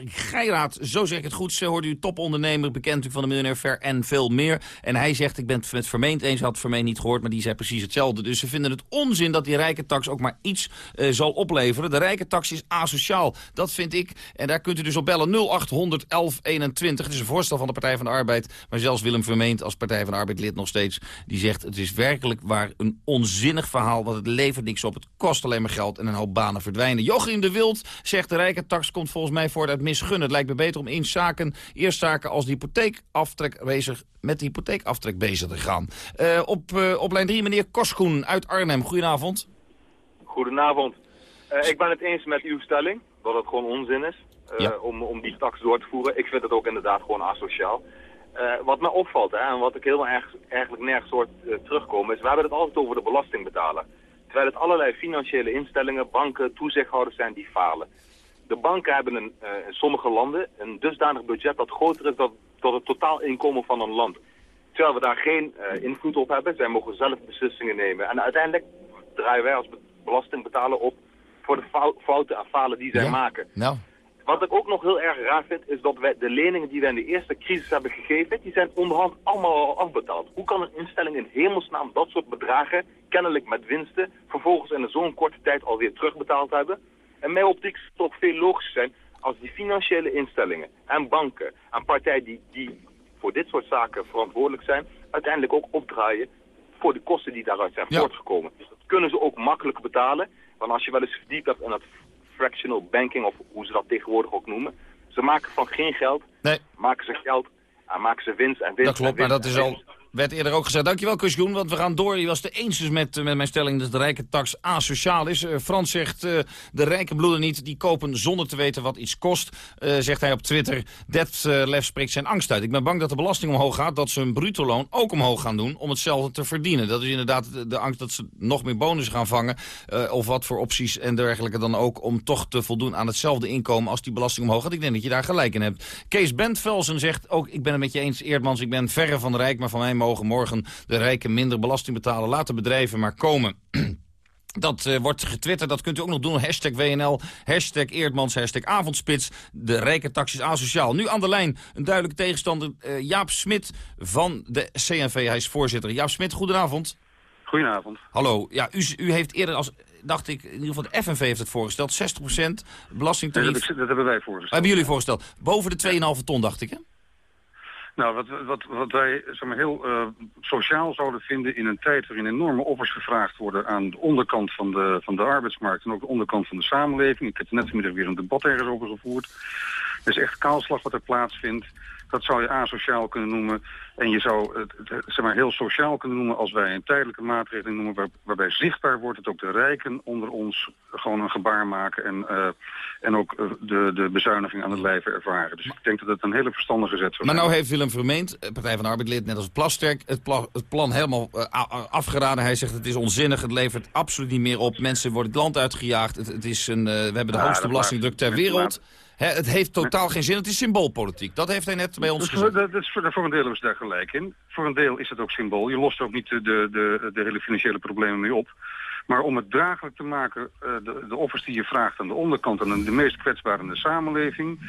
Geiraat, zo zeg ik het goed. Ze hoorde u topondernemer, bekend van de Miljonair Fair en veel meer. En hij zegt, ik ben het met Vermeend eens, had Vermeend niet gehoord, maar die zei precies hetzelfde. Dus ze vinden het onzin dat die rijke tax ook maar iets uh, zal opleveren. De rijke tax is asociaal. Dat vind ik. En daar kunt u dus op bellen 0800 1121. Het is een voorstel van de Partij van de Arbeid. Maar zelfs Willem Vermeend als Partij van de Arbeid lid nog steeds. Die zegt het is werkelijk waar een onzinnig verhaal. Want het levert niks op. Het kost alleen maar geld en een hoop banen verdwijnen. Joachim de Wild zegt de rijke tax komt volgens mij voor uit misgunnen. Het lijkt me beter om in zaken, eerst zaken als de hypotheekaftrek met de hypotheekaftrek bezig te gaan. Uh, op, uh, op lijn 3 meneer Koskoen uit Arnhem. Goedenavond. Goedenavond. Uh, ik ben het eens met uw stelling, dat het gewoon onzin is ja. om, om die tax door te voeren. Ik vind het ook inderdaad gewoon asociaal. wat mij opvalt, hè, en wat ik helemaal erg, eigenlijk nergens hoort terugkomen, is we hebben het altijd over de belastingbetaler. Terwijl het allerlei financiële instellingen, banken, toezichthouders zijn die falen. De banken hebben een, in sommige landen een dusdanig budget dat groter is dan, dan het totaal inkomen van een land. Terwijl we daar geen uh, invloed op hebben. Zij mogen zelf beslissingen nemen. En uiteindelijk draaien wij als belastingbetaler op voor de fouten en falen die zij ja. maken. Nou. Wat ik ook nog heel erg raar vind, is dat wij de leningen die wij in de eerste crisis hebben gegeven, die zijn onderhand allemaal al afbetaald. Hoe kan een instelling in hemelsnaam dat soort bedragen, kennelijk met winsten, vervolgens in zo'n korte tijd alweer terugbetaald hebben? En mijn optiek zou het toch veel logischer zijn als die financiële instellingen en banken en partijen die, die voor dit soort zaken verantwoordelijk zijn, uiteindelijk ook opdraaien voor de kosten die daaruit zijn Ja. voortgekomen. Dus dat kunnen ze ook makkelijk betalen. Want als je wel eens verdiept hebt in dat fractional banking, of hoe ze dat tegenwoordig ook noemen, ze maken van geen geld, Nee. maken ze geld en maken ze winst en winst. Dat klopt, maar dat is al, werd eerder ook gezegd. Dankjewel, Kusjoen, want we gaan door. Je was het eens met, eh, met mijn stelling dat de rijke tax asociaal is. Eh, Frans zegt, eh, de rijke bloeden niet, die kopen zonder te weten wat iets kost. Zegt hij op Twitter, dat lef spreekt zijn angst uit. Ik ben bang dat de belasting omhoog gaat, dat ze hun bruto loon ook omhoog gaan doen om hetzelfde te verdienen. Dat is inderdaad de, angst dat ze nog meer bonus gaan vangen. of wat voor opties en dergelijke dan ook, om toch te voldoen aan hetzelfde inkomen als die belasting omhoog gaat. Ik denk dat je daar gelijk in hebt. Kees Bentvelsen zegt ook, ik ben het met je eens, Eerdmans, ik ben verre van rijk, maar van mij morgen de rijken minder belasting betalen. Laten bedrijven maar komen. Dat eh, wordt getwitterd, dat kunt u ook nog doen. Hashtag WNL, hashtag Eerdmans, hashtag Avondspits. De rijke taxis asociaal. Nu aan de lijn een duidelijke tegenstander. eh, Jaap Smit van de CNV. Hij is voorzitter. Jaap Smit, goedenavond. Goedenavond. Hallo. Ja, u, u heeft eerder als, dacht ik, in ieder geval de FNV heeft het voorgesteld. 60% belastingtarief. Nee, dat, dat hebben wij voorgesteld. Hebben jullie voorgesteld? Boven de 2,5 ton, dacht ik, hè? Nou, wat, wat, wat wij zeg maar, heel eh, sociaal zouden vinden in een tijd waarin enorme offers gevraagd worden aan de onderkant van de, van de arbeidsmarkt en ook de onderkant van de samenleving. Ik heb net vanmiddag weer een debat ergens over gevoerd. Het is echt kaalslag wat er plaatsvindt. Dat zou je asociaal kunnen noemen. En je zou het, zeg maar, heel sociaal kunnen noemen als wij een tijdelijke maatregel noemen... Waar, waarbij zichtbaar wordt dat ook de rijken onder ons gewoon een gebaar maken... en, eh, en ook eh, de, de bezuiniging aan het lijve ervaren. Dus ik denk dat het een hele verstandige zet zou Maar nou heeft Willem Vermeend, eh, Partij van de Arbeid lid, net als Plasterk, het, pla- het plan helemaal afgeraden. Hij zegt het is onzinnig, het levert absoluut niet meer op. Mensen worden het land uitgejaagd. Het, het is een, we hebben de Ja, hoogste belastingdruk ter wereld. Het heeft totaal geen zin, het is symboolpolitiek. Dat heeft hij net bij ons gezegd. Dat, is voor, een deel hebben ze daar gelijk in. Voor een deel is het ook symbool. Je lost ook niet de, de, de, hele financiële problemen mee op. Maar om het draaglijk te maken, uh, de, de offers die je vraagt aan de onderkant en aan de meest kwetsbare in de samenleving,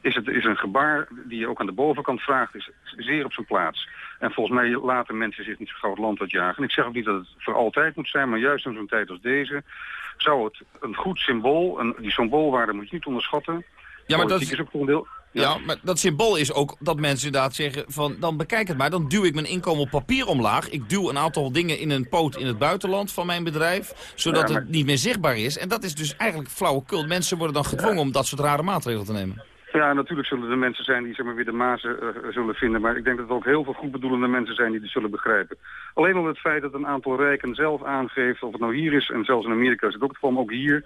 is het is een gebaar die je ook aan de bovenkant vraagt, is zeer op zijn plaats. En volgens mij laten mensen zich niet zo gauw het land uitjagen. En ik zeg ook niet dat het voor altijd moet zijn, maar juist in zo'n tijd als deze zou het een goed symbool, en die symboolwaarde moet je niet onderschatten. Ja, maar dat is ook voor een deel... Ja. maar dat symbool is ook dat mensen inderdaad zeggen van... dan bekijk het maar, dan duw ik mijn inkomen op papier omlaag. Ik duw een aantal dingen in een poot in het buitenland van mijn bedrijf... zodat Ja, maar- het niet meer zichtbaar is. En dat is dus eigenlijk flauwekul. Mensen worden dan gedwongen om dat soort rare maatregelen te nemen. Ja, natuurlijk zullen er mensen zijn die zeg maar, weer de mazen eh, zullen vinden. Maar ik denk dat er ook heel veel goedbedoelende mensen zijn die dit zullen begrijpen. Alleen al het feit dat een aantal rijken zelf aangeeft, of het nou hier is, en zelfs in Amerika is het ook het geval, maar ook hier,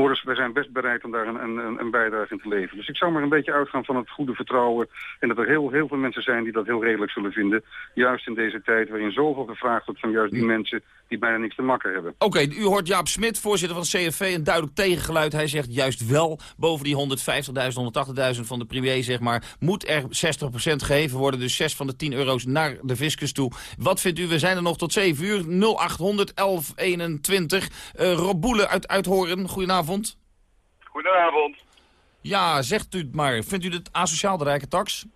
horen ze, wij zijn best bereid om daar een, een, een bijdrage in te leveren. Dus ik zou maar een beetje uitgaan van het goede vertrouwen. En dat er heel, heel veel mensen zijn die dat heel redelijk zullen vinden. Juist in deze tijd waarin zoveel gevraagd wordt van juist die mensen die bijna niks te makken hebben. Oké, u hoort Jaap Smit, voorzitter van de CFV, een duidelijk tegengeluid. Hij zegt juist wel boven die 150.000, 180.000 van de premier, zeg maar, moet er 60% gegeven worden. Dus 6 van de 10 euro's naar de fiscus toe. Wat vindt u? We zijn er nog tot 7 uur. 0800 1121. Eh Rob Boele uit Uithoren, goedenavond. Goedenavond. Ja, zegt u het maar. Vindt u het asociaal, de rijke tax?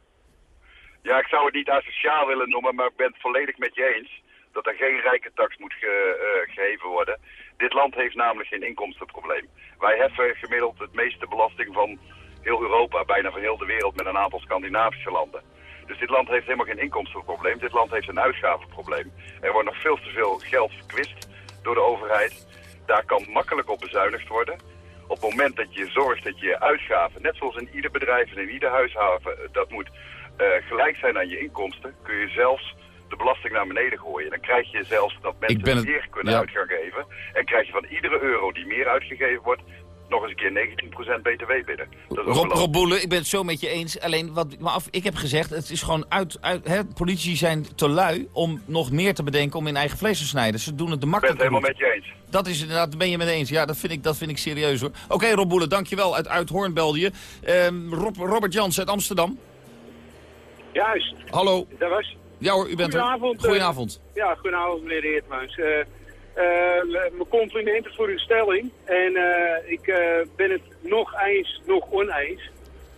Ja, ik zou het niet asociaal willen noemen, maar ik ben het volledig met je eens dat er geen rijke tax moet ge- eh, geheven worden. Dit land heeft namelijk geen inkomstenprobleem. Wij heffen gemiddeld het meeste belasting van heel Europa, bijna van heel de wereld met een aantal Scandinavische landen. Dus dit land heeft helemaal geen inkomstenprobleem. Dit land heeft een uitgavenprobleem. Er wordt nog veel te veel geld verkwist door de overheid. Daar kan makkelijk op bezuinigd worden. Op het moment dat je zorgt dat je uitgaven, net zoals in ieder bedrijf en in ieder huishaven, eh, dat moet eh, gelijk zijn aan je inkomsten, kun je zelfs de belasting naar beneden gooien. Dan krijg je zelfs dat mensen het- meer kunnen ja. uit gaan geven. En krijg je van iedere euro die meer uitgegeven wordt, nog eens een keer 19% btw binnen. Dat is Rob. Rob Boele, ik ben het zo met je eens. Alleen, wat ik me af, ik heb gezegd, het is gewoon uit... uit hè, politici zijn te lui om nog meer te bedenken om in eigen vlees te snijden. Ze doen het de Ik ben het makkelijke helemaal met je eens. Dat is inderdaad, daar ben je met eens. Ja, dat vind ik, dat vind ik serieus hoor. Oké, Rob Boele, dankjewel. Uit Uithoorn belde je. Ehm, Rob, Robert Jans uit Amsterdam. Juist. Hallo. Dat was. Ja hoor, u bent er. Goedenavond. eh, Goedenavond. ja, goedenavond meneer Eertmans. Eh eh, mijn complimenten voor uw stelling. En eh, ik eh, ben het nog eens, nog oneens.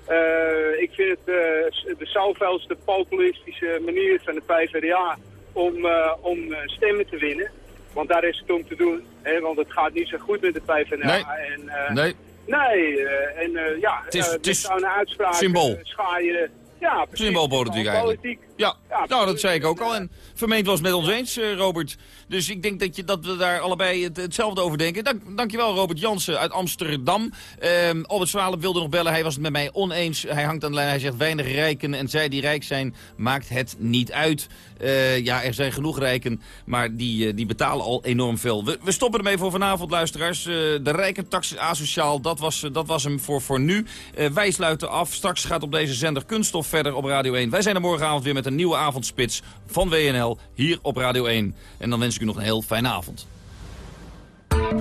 Eh, ik vind het eh, de zoveelste populistische manier van de PvdA om, eh, om eh, stemmen te winnen. Want daar is het om te doen. Hè, want het gaat niet zo goed met de PvdA. Nee. En, eh, Nee. Nee, eh, en eh, ja, Het is- eh, met zo'n uitspraak symbool. eh, scha je... Ja, precies. Symboolpolitiek eigenlijk. politiek. Ja, nou dat zei ik ook al. En vermeend was het met ons eens, eh, Robert. Dus ik denk dat, je, dat we daar allebei het, hetzelfde over denken. Dank, dankjewel, Robert Jansen uit Amsterdam. Ehm Albert Zwalup wilde nog bellen. Hij was het met mij oneens. Hij hangt aan de lijn. Hij zegt weinig rijken. En zij die rijk zijn, maakt het niet uit. Eh, ja, er zijn genoeg rijken, maar die, eh, die betalen al enorm veel. We, we stoppen ermee voor vanavond, luisteraars. De rijkentax is asociaal, dat was, dat was hem voor, voor nu. Wij sluiten af. Straks gaat op deze zender Kunststof verder op Radio 1. Wij zijn er morgenavond weer met een nieuwe avondspits van WNL hier op Radio 1. En dan wens ik u nog een heel fijne avond.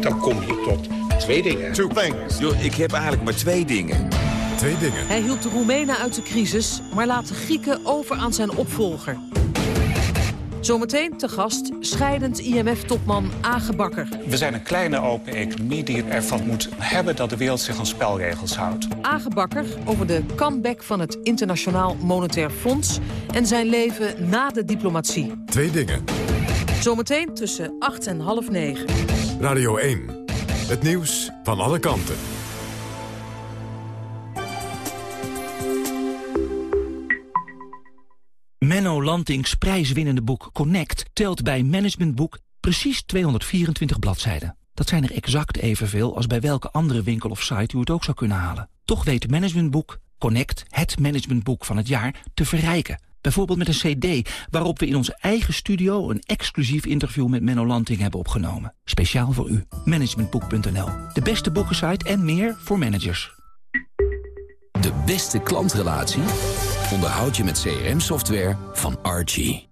Dan kom je tot twee dingen. Two things. ik heb eigenlijk maar twee dingen. Twee dingen. Hij hielp de Roemenen uit de crisis, maar laat de Grieken over aan zijn opvolger. Zometeen te gast scheidend IMF-topman Age Bakker. We zijn een kleine open economie die ervan moet hebben dat de wereld zich aan spelregels houdt. Age Bakker over de comeback van het Internationaal Monetair Fonds... en zijn leven na de diplomatie. Twee dingen. Zometeen tussen 8 en half 9. Radio 1. Het nieuws van alle kanten. Menno Lantings prijswinnende boek Connect telt bij Managementboek precies 224 bladzijden. Dat zijn er exact evenveel als bij welke andere winkel of site u het ook zou kunnen halen. Toch weet Managementboek Connect, het managementboek van het jaar, te verrijken. Bijvoorbeeld met een cd waarop we in onze eigen studio een exclusief interview met Menno Lanting hebben opgenomen. Speciaal voor u. Managementboek.nl. De beste boekensite en meer voor managers. De beste klantrelatie onderhoud je met CRM-software van Archie.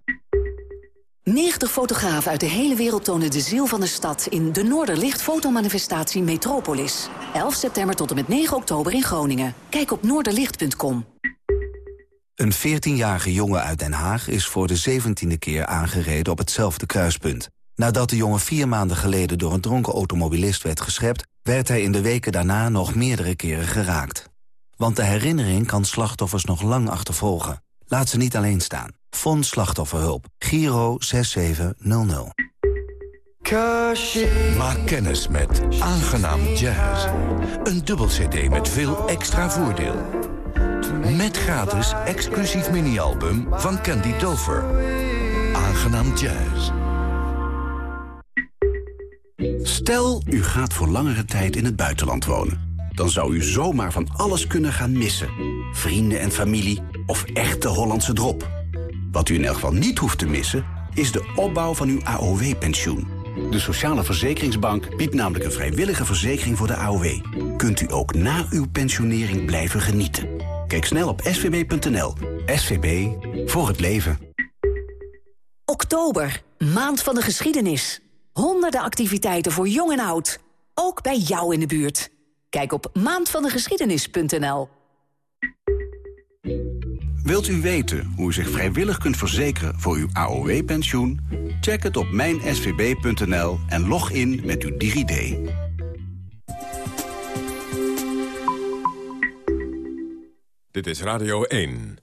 90 fotografen uit de hele wereld tonen de ziel van de stad... in de Noorderlicht fotomanifestatie Metropolis. 11 september tot en met 9 oktober in Groningen. Kijk op noorderlicht.com. Een 14-jarige jongen uit Den Haag is voor de 17e keer aangereden op hetzelfde kruispunt. Nadat de jongen vier maanden geleden door een dronken automobilist werd geschept... werd hij in de weken daarna nog meerdere keren geraakt. Want de herinnering kan slachtoffers nog lang achtervolgen. Laat ze niet alleen staan. Fonds Slachtofferhulp. Giro 6700. Maak kennis met Aangenaam Jazz. Een dubbel cd met veel extra voordeel. Met gratis exclusief mini-album van Candy Dover. Aangenaam Jazz. Stel, u gaat voor langere tijd in het buitenland wonen. Dan zou u zomaar van alles kunnen gaan missen. Vrienden en familie of echte Hollandse drop. Wat u in elk geval niet hoeft te missen, is de opbouw van uw AOW-pensioen. De Sociale Verzekeringsbank biedt namelijk een vrijwillige verzekering voor de AOW. Kunt u ook na uw pensionering blijven genieten. Kijk snel op svb.nl. SVB, voor het leven. Oktober, maand van de geschiedenis. Honderden activiteiten voor jong en oud. Ook bij jou in de buurt. Kijk op maandvandegeschiedenis.nl. Wilt u weten hoe u zich vrijwillig kunt verzekeren voor uw AOW-pensioen? Check het op mijnsvb.nl en log in met uw DigiD. Dit is Radio 1.